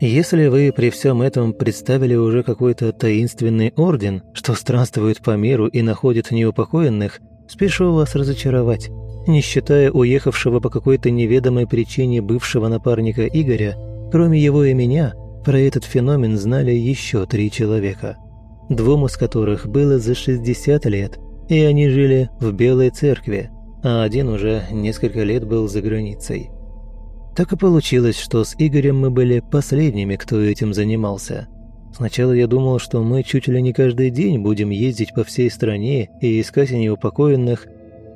если вы при всем этом представили уже какой-то таинственный орден, что странствует по миру и находит неупокоенных, спешу вас разочаровать. Не считая уехавшего по какой-то неведомой причине бывшего напарника Игоря, кроме его и меня, про этот феномен знали еще три человека. Двум из которых было за 60 лет, и они жили в Белой Церкви, а один уже несколько лет был за границей. Так и получилось, что с Игорем мы были последними, кто этим занимался. Сначала я думал, что мы чуть ли не каждый день будем ездить по всей стране и искать неупокоенных,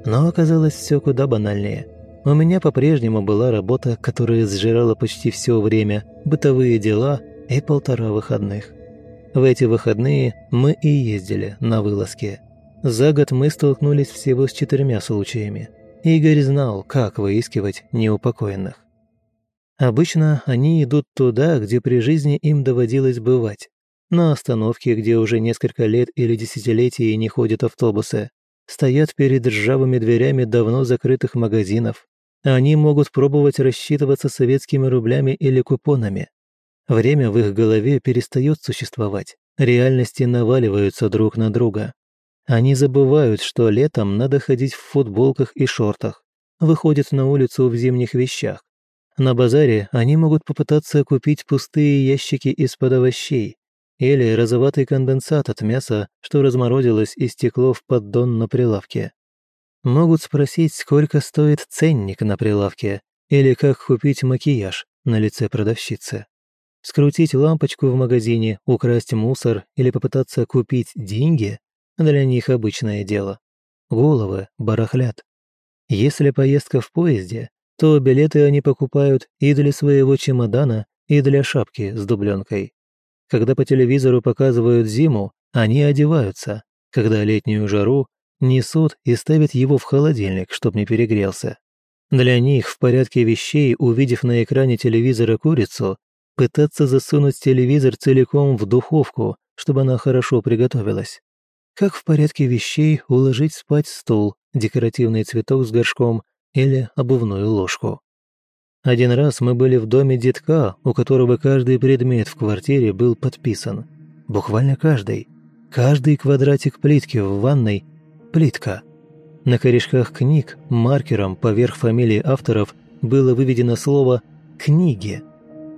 но оказалось все куда банальнее. У меня по-прежнему была работа, которая сжирала почти все время, бытовые дела и полтора выходных. В эти выходные мы и ездили на вылазки. За год мы столкнулись всего с четырьмя случаями. Игорь знал, как выискивать неупокоенных. Обычно они идут туда, где при жизни им доводилось бывать. На остановке, где уже несколько лет или десятилетий не ходят автобусы. Стоят перед ржавыми дверями давно закрытых магазинов. Они могут пробовать рассчитываться советскими рублями или купонами. Время в их голове перестает существовать. Реальности наваливаются друг на друга. Они забывают, что летом надо ходить в футболках и шортах. Выходят на улицу в зимних вещах. На базаре они могут попытаться купить пустые ящики из-под овощей или розоватый конденсат от мяса, что разморозилось и стекло в поддон на прилавке. Могут спросить, сколько стоит ценник на прилавке или как купить макияж на лице продавщицы. Скрутить лампочку в магазине, украсть мусор или попытаться купить деньги – для них обычное дело. Головы барахлят. Если поездка в поезде, то билеты они покупают и для своего чемодана, и для шапки с дубленкой. Когда по телевизору показывают зиму, они одеваются. Когда летнюю жару, несут и ставят его в холодильник, чтоб не перегрелся. Для них в порядке вещей, увидев на экране телевизора курицу, пытаться засунуть телевизор целиком в духовку, чтобы она хорошо приготовилась. Как в порядке вещей уложить спать стул, декоративный цветок с горшком или обувную ложку. Один раз мы были в доме детка, у которого каждый предмет в квартире был подписан. Буквально каждый. Каждый квадратик плитки в ванной плитка. На корешках книг маркером поверх фамилии авторов было выведено слово «книги».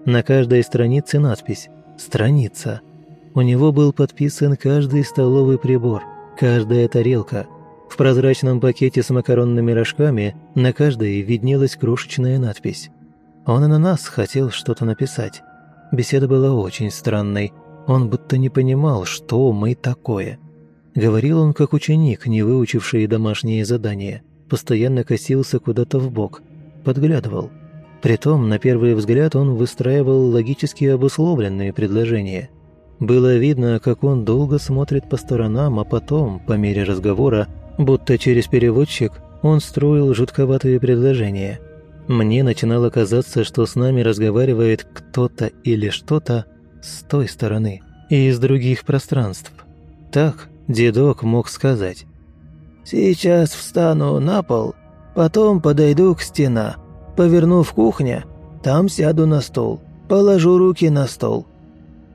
На каждой странице надпись «Страница». У него был подписан каждый столовый прибор, каждая тарелка. В прозрачном пакете с макаронными рожками на каждой виднелась крошечная надпись. Он и на нас хотел что-то написать. Беседа была очень странной. Он будто не понимал, что мы такое. Говорил он как ученик, не выучивший домашние задания. Постоянно косился куда-то в бок, подглядывал. Притом, на первый взгляд, он выстраивал логически обусловленные предложения. Было видно, как он долго смотрит по сторонам, а потом, по мере разговора, будто через переводчик, он строил жутковатые предложения – мне начинало казаться, что с нами разговаривает кто-то или что-то с той стороны и из других пространств. Так дедок мог сказать. «Сейчас встану на пол, потом подойду к стена, поверну в кухня, там сяду на стол, положу руки на стол».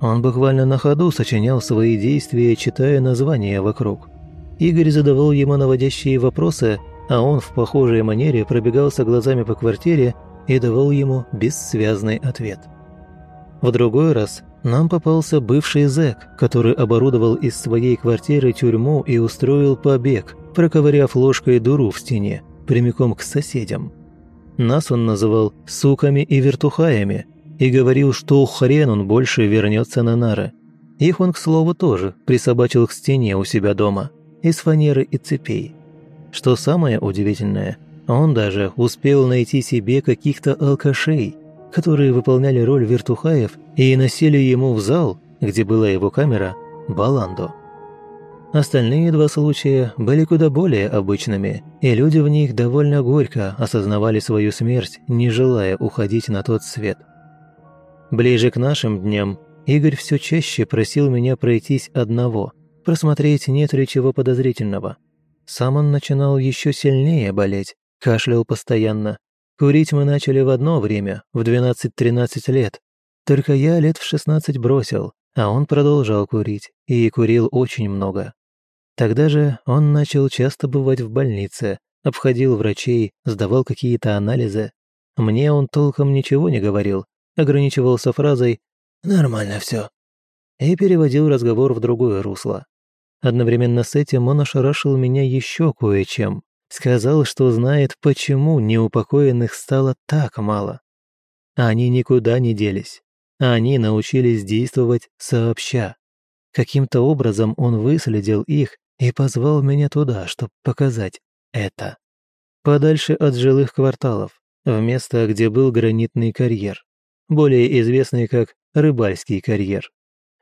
Он буквально на ходу сочинял свои действия, читая названия вокруг. Игорь задавал ему наводящие вопросы, а он в похожей манере пробегался глазами по квартире и давал ему бессвязный ответ. В другой раз нам попался бывший зэк, который оборудовал из своей квартиры тюрьму и устроил побег, проковыряв ложкой дуру в стене, прямиком к соседям. Нас он называл «суками» и «вертухаями» и говорил, что хрен он больше вернется на нары. Их он, к слову, тоже присобачил к стене у себя дома, из фанеры и цепей. Что самое удивительное, он даже успел найти себе каких-то алкашей, которые выполняли роль вертухаев и носили ему в зал, где была его камера, баланду. Остальные два случая были куда более обычными, и люди в них довольно горько осознавали свою смерть, не желая уходить на тот свет. Ближе к нашим дням Игорь все чаще просил меня пройтись одного, просмотреть, нет ли чего подозрительного – сам он начинал еще сильнее болеть, кашлял постоянно. Курить мы начали в одно время, в 12-13 лет. Только я лет в 16 бросил, а он продолжал курить, и курил очень много. Тогда же он начал часто бывать в больнице, обходил врачей, сдавал какие-то анализы. Мне он толком ничего не говорил, ограничивался фразой «нормально все» и переводил разговор в другое русло. Одновременно с этим он ошарашил меня еще кое-чем. Сказал, что знает, почему неупокоенных стало так мало. Они никуда не делись. Они научились действовать сообща. Каким-то образом он выследил их и позвал меня туда, чтобы показать это. Подальше от жилых кварталов, в место, где был гранитный карьер, более известный как Рыбальский карьер.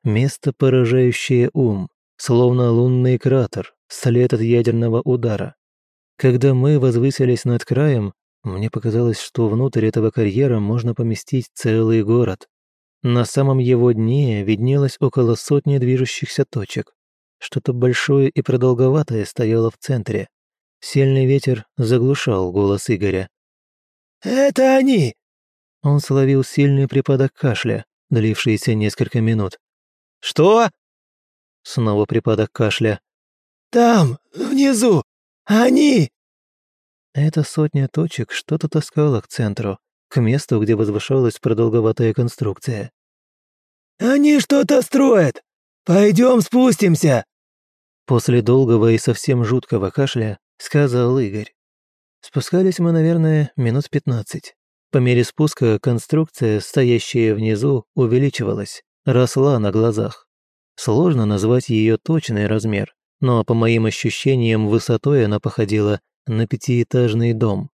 Место, поражающее ум, словно лунный кратер, след от ядерного удара. Когда мы возвысились над краем, мне показалось, что внутрь этого карьера можно поместить целый город. На самом его дне виднелось около сотни движущихся точек. Что-то большое и продолговатое стояло в центре. Сильный ветер заглушал голос Игоря. «Это они!» Он словил сильный припадок кашля, длившийся несколько минут. «Что?» Снова припадок кашля. «Там, внизу! Они!» Эта сотня точек что-то таскала к центру, к месту, где возвышалась продолговатая конструкция. «Они что-то строят! Пойдем спустимся!» После долгого и совсем жуткого кашля сказал Игорь. Спускались мы, наверное, минут пятнадцать. По мере спуска конструкция, стоящая внизу, увеличивалась, росла на глазах. Сложно назвать ее точный размер, но по моим ощущениям высотой она походила на пятиэтажный дом.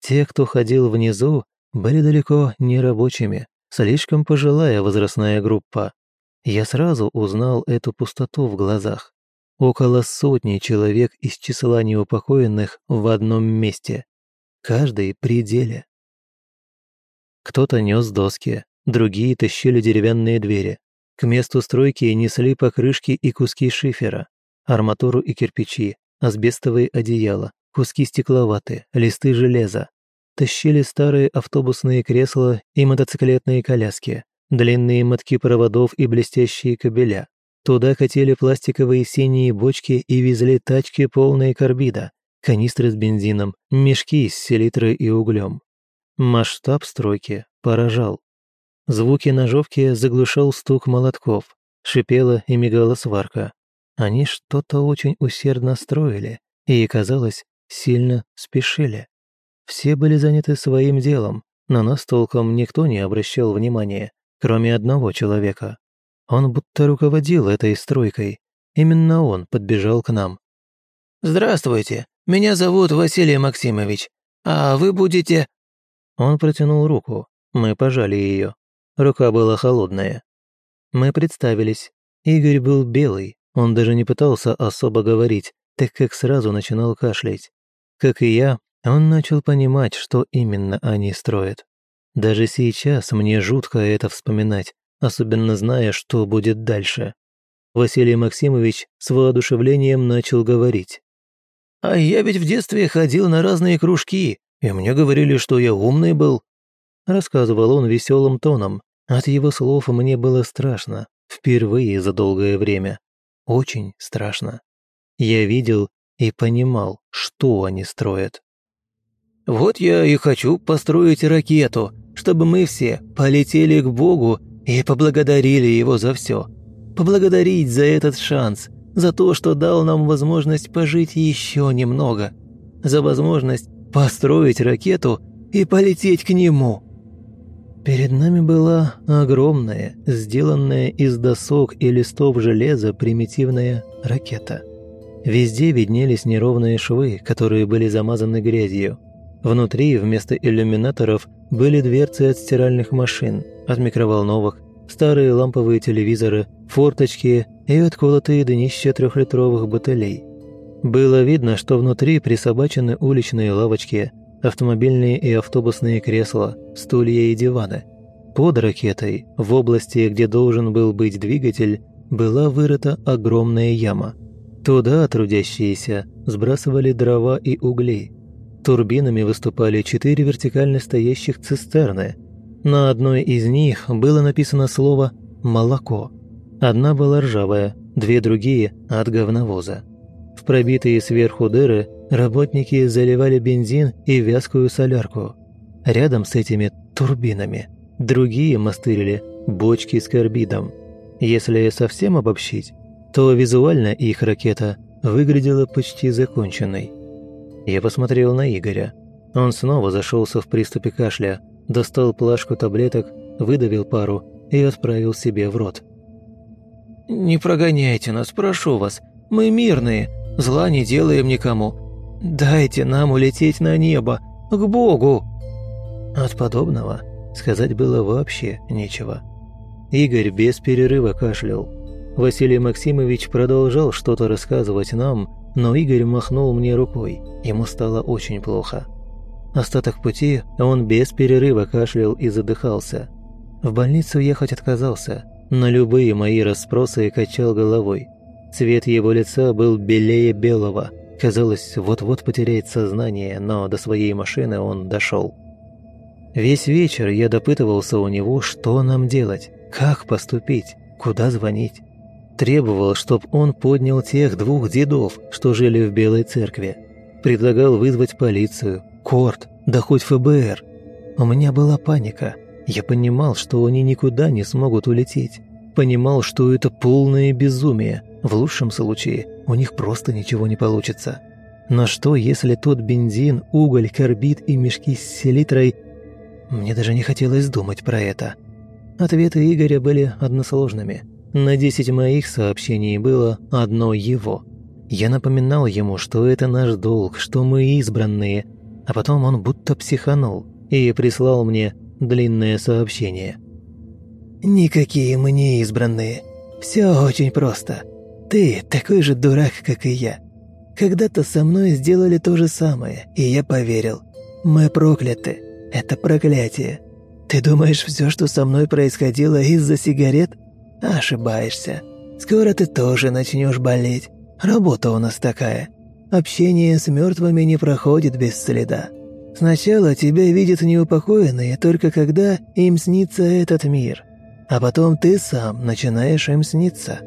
Те, кто ходил внизу, были далеко не рабочими, слишком пожилая возрастная группа. Я сразу узнал эту пустоту в глазах. Около сотни человек из числа неупокоенных в одном месте. Каждый при деле. Кто-то нес доски, другие тащили деревянные двери, к месту стройки несли покрышки и куски шифера, арматуру и кирпичи, асбестовые одеяла, куски стекловаты, листы железа. Тащили старые автобусные кресла и мотоциклетные коляски, длинные мотки проводов и блестящие кабеля. Туда катили пластиковые синие бочки и везли тачки полные карбида, канистры с бензином, мешки с селитрой и углем. Масштаб стройки поражал. Звуки ножовки заглушал стук молотков, шипела и мигала сварка. Они что-то очень усердно строили и, казалось, сильно спешили. Все были заняты своим делом, на нас толком никто не обращал внимания, кроме одного человека. Он будто руководил этой стройкой. Именно он подбежал к нам. «Здравствуйте, меня зовут Василий Максимович. А вы будете...» Он протянул руку. Мы пожали ее. Рука была холодная. Мы представились. Игорь был белый. Он даже не пытался особо говорить, так как сразу начинал кашлять. Как и я, он начал понимать, что именно они строят. Даже сейчас мне жутко это вспоминать, особенно зная, что будет дальше. Василий Максимович с воодушевлением начал говорить. «А я ведь в детстве ходил на разные кружки, и мне говорили, что я умный был». Рассказывал он веселым тоном. От его слов мне было страшно. Впервые за долгое время. Очень страшно. Я видел и понимал, что они строят. Вот я и хочу построить ракету, чтобы мы все полетели к Богу и поблагодарили Его за все. Поблагодарить за этот шанс, за то, что дал нам возможность пожить еще немного, за возможность построить ракету и полететь к Нему. Перед нами была огромная, сделанная из досок и листов железа примитивная ракета. Везде виднелись неровные швы, которые были замазаны грязью. Внутри вместо иллюминаторов были дверцы от стиральных машин, от микроволновок, старые ламповые телевизоры, форточки и отколотые днища трехлитровых бутылей. Было видно, что внутри присобачены уличные лавочки, автомобильные и автобусные кресла, стулья и диваны. Под ракетой, в области, где должен был быть двигатель, была вырыта огромная яма. Туда трудящиеся сбрасывали дрова и угли – Турбинами выступали четыре вертикально стоящих цистерны. На одной из них было написано слово «молоко». Одна была ржавая, две другие – от говновоза. В пробитые сверху дыры работники заливали бензин и вязкую солярку. Рядом с этими турбинами другие мастырили бочки с карбидом. Если совсем обобщить, то визуально их ракета выглядела почти законченной. Я посмотрел на Игоря. Он снова зашелся в приступе кашля, достал плашку таблеток, выдавил пару и отправил себе в рот. «Не прогоняйте нас, прошу вас. Мы мирные, зла не делаем никому. Дайте нам улететь на небо, к Богу!» От подобного сказать было вообще нечего. Игорь без перерыва кашлял. Василий Максимович продолжал что-то рассказывать нам, но Игорь махнул мне рукой, ему стало очень плохо. Остаток пути он без перерыва кашлял и задыхался. В больницу ехать отказался, на любые мои расспросы качал головой. Цвет его лица был белее белого, казалось, вот-вот потеряет сознание, но до своей машины он дошел. Весь вечер я допытывался у него, что нам делать, как поступить, куда звонить. Требовал, чтоб он поднял тех двух дедов, что жили в Белой церкви. Предлагал вызвать полицию, корт, да хоть ФБР. У меня была паника. Я понимал, что они никуда не смогут улететь. Понимал, что это полное безумие. В лучшем случае у них просто ничего не получится. Но что, если тот бензин, уголь, карбид и мешки с селитрой... Мне даже не хотелось думать про это. Ответы Игоря были односложными – на десять моих сообщений было одно его. Я напоминал ему, что это наш долг, что мы избранные, а потом он будто психанул и прислал мне длинное сообщение. «Никакие мы не избранные. Все очень просто. Ты такой же дурак, как и я. Когда-то со мной сделали то же самое, и я поверил. Мы прокляты. Это проклятие. Ты думаешь, все, что со мной происходило из-за сигарет – Ошибаешься. Скоро ты тоже начнешь болеть. Работа у нас такая. Общение с мертвыми не проходит без следа. Сначала тебя видят неупокоенные только когда им снится этот мир. А потом ты сам начинаешь им сниться.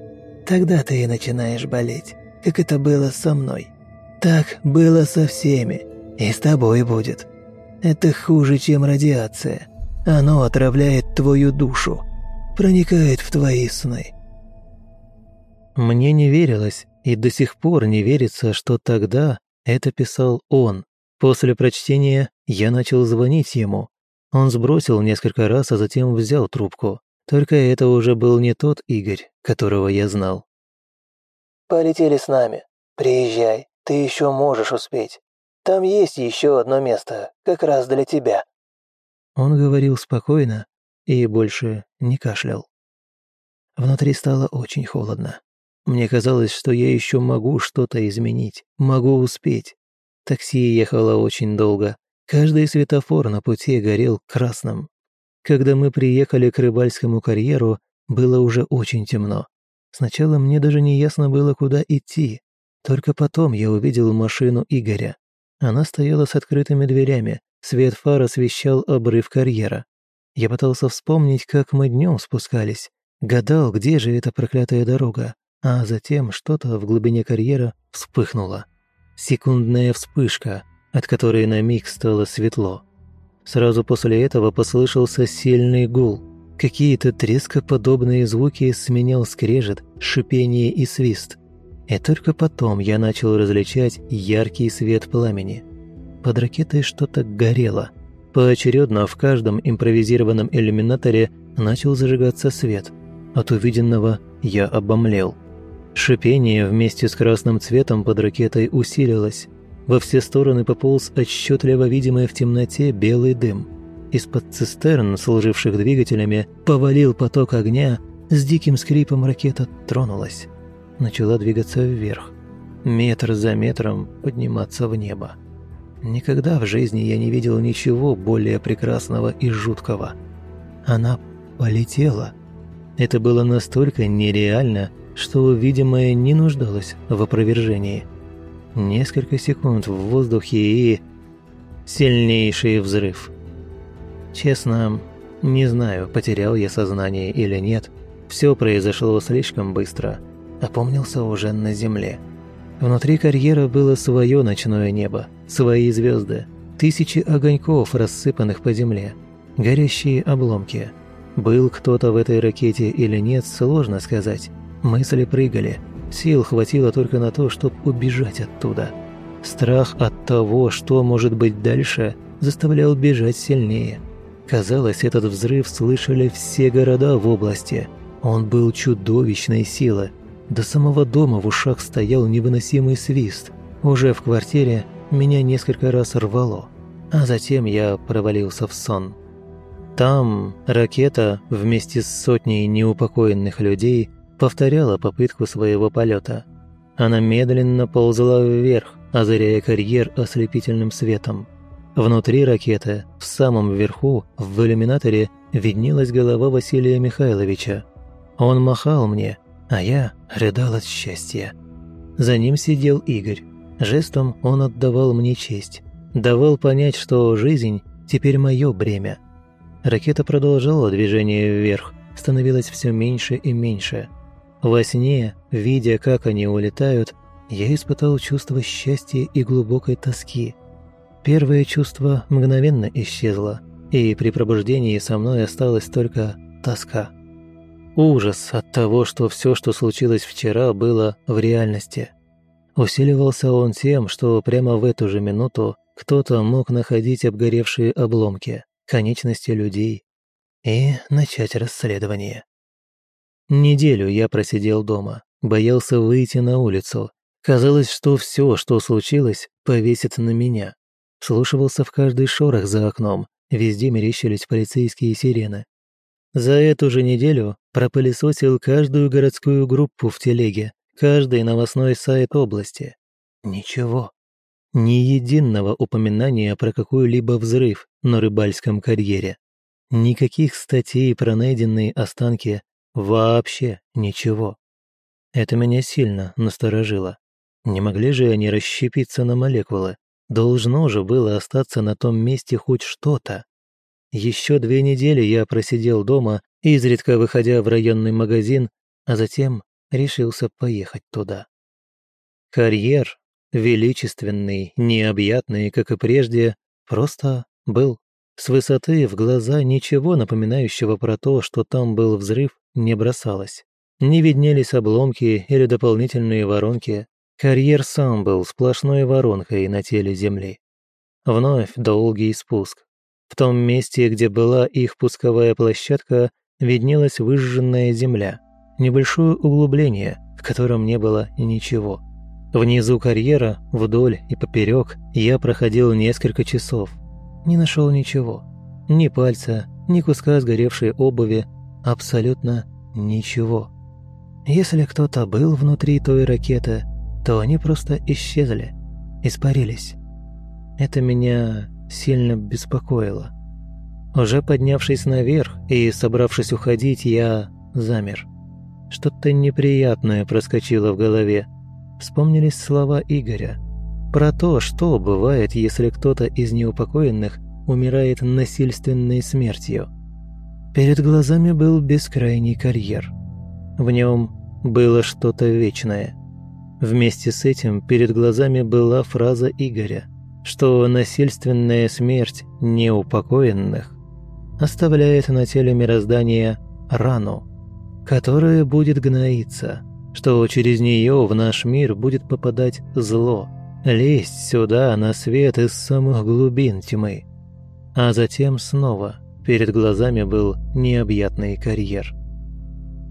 Тогда ты и начинаешь болеть, как это было со мной. Так было со всеми, и с тобой будет. Это хуже, чем радиация. Оно отравляет твою душу, проникает в твои сны. Мне не верилось, и до сих пор не верится, что тогда это писал он. После прочтения я начал звонить ему. Он сбросил несколько раз, а затем взял трубку. Только это уже был не тот Игорь, которого я знал. «Полетели с нами. Приезжай, ты еще можешь успеть. Там есть еще одно место, как раз для тебя». Он говорил спокойно и больше не кашлял. Внутри стало очень холодно. Мне казалось, что я еще могу что-то изменить, могу успеть. Такси ехало очень долго. Каждый светофор на пути горел красным. Когда мы приехали к рыбальскому карьеру, было уже очень темно. Сначала мне даже не ясно было, куда идти. Только потом я увидел машину Игоря. Она стояла с открытыми дверями, свет фар освещал обрыв карьера. Я пытался вспомнить, как мы днем спускались. Гадал, где же эта проклятая дорога. А затем что-то в глубине карьера вспыхнуло. Секундная вспышка, от которой на миг стало светло. Сразу после этого послышался сильный гул. Какие-то трескоподобные звуки сменял скрежет, шипение и свист. И только потом я начал различать яркий свет пламени. Под ракетой что-то горело. Поочередно в каждом импровизированном иллюминаторе начал зажигаться свет. От увиденного я обомлел. Шипение вместе с красным цветом под ракетой усилилось. Во все стороны пополз отчетливо видимый в темноте белый дым. Из-под цистерн, служивших двигателями, повалил поток огня, с диким скрипом ракета тронулась. Начала двигаться вверх. Метр за метром подниматься в небо. Никогда в жизни я не видел ничего более прекрасного и жуткого. Она полетела. Это было настолько нереально, что видимое не нуждалось в опровержении. Несколько секунд в воздухе и... Сильнейший взрыв. Честно, не знаю, потерял я сознание или нет. Все произошло слишком быстро. Опомнился уже на земле. Внутри карьера было свое ночное небо, свои звезды, тысячи огоньков, рассыпанных по земле, горящие обломки. Был кто-то в этой ракете или нет, сложно сказать. Мысли прыгали. Сил хватило только на то, чтобы убежать оттуда. Страх от того, что может быть дальше, заставлял бежать сильнее. Казалось, этот взрыв слышали все города в области. Он был чудовищной силы. До самого дома в ушах стоял невыносимый свист. Уже в квартире меня несколько раз рвало. А затем я провалился в сон. Там ракета вместе с сотней неупокоенных людей – повторяла попытку своего полета. Она медленно ползла вверх, озаряя карьер ослепительным светом. Внутри ракеты, в самом верху, в иллюминаторе, виднелась голова Василия Михайловича. Он махал мне, а я рыдал от счастья. За ним сидел Игорь. Жестом он отдавал мне честь. Давал понять, что жизнь теперь мое бремя. Ракета продолжала движение вверх, становилась все меньше и меньше – во сне, видя, как они улетают, я испытал чувство счастья и глубокой тоски. Первое чувство мгновенно исчезло, и при пробуждении со мной осталась только тоска. Ужас от того, что все, что случилось вчера, было в реальности. Усиливался он тем, что прямо в эту же минуту кто-то мог находить обгоревшие обломки, конечности людей и начать расследование. Неделю я просидел дома, боялся выйти на улицу. Казалось, что все, что случилось, повесит на меня. Слушивался в каждый шорох за окном, везде мерещились полицейские сирены. За эту же неделю пропылесосил каждую городскую группу в телеге, каждый новостной сайт области. Ничего. Ни единого упоминания про какой-либо взрыв на рыбальском карьере. Никаких статей про найденные останки Вообще ничего. Это меня сильно насторожило. Не могли же они расщепиться на молекулы? Должно же было остаться на том месте хоть что-то. Еще две недели я просидел дома, изредка выходя в районный магазин, а затем решился поехать туда. Карьер, величественный, необъятный, как и прежде, просто был. С высоты в глаза ничего напоминающего про то, что там был взрыв, не бросалось. Не виднелись обломки или дополнительные воронки. Карьер сам был сплошной воронкой на теле Земли. Вновь долгий спуск. В том месте, где была их пусковая площадка, виднелась выжженная земля. Небольшое углубление, в котором не было ничего. Внизу карьера, вдоль и поперек, я проходил несколько часов. Не нашел ничего. Ни пальца, ни куска сгоревшей обуви, абсолютно ничего. Если кто-то был внутри той ракеты, то они просто исчезли, испарились. Это меня сильно беспокоило. Уже поднявшись наверх и собравшись уходить, я замер. Что-то неприятное проскочило в голове. Вспомнились слова Игоря. Про то, что бывает, если кто-то из неупокоенных умирает насильственной смертью. Перед глазами был бескрайний карьер. В нем было что-то вечное. Вместе с этим перед глазами была фраза Игоря, что насильственная смерть неупокоенных оставляет на теле мироздания рану, которая будет гноиться, что через нее в наш мир будет попадать зло, лезть сюда на свет из самых глубин тьмы. А затем снова перед глазами был необъятный карьер.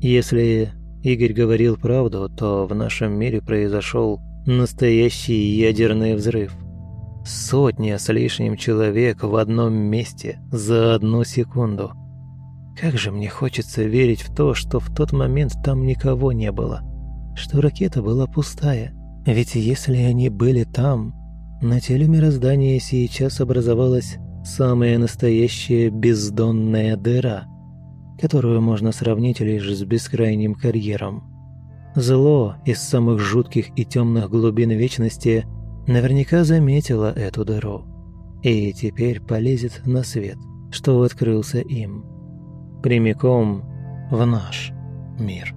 Если Игорь говорил правду, то в нашем мире произошел настоящий ядерный взрыв – Сотня с лишним человек в одном месте за одну секунду. Как же мне хочется верить в то, что в тот момент там никого не было. Что ракета была пустая. Ведь если они были там, на теле мироздания сейчас образовалась самая настоящая бездонная дыра, которую можно сравнить лишь с бескрайним карьером. Зло из самых жутких и темных глубин вечности – наверняка заметила эту дыру и теперь полезет на свет, что открылся им, прямиком в наш мир.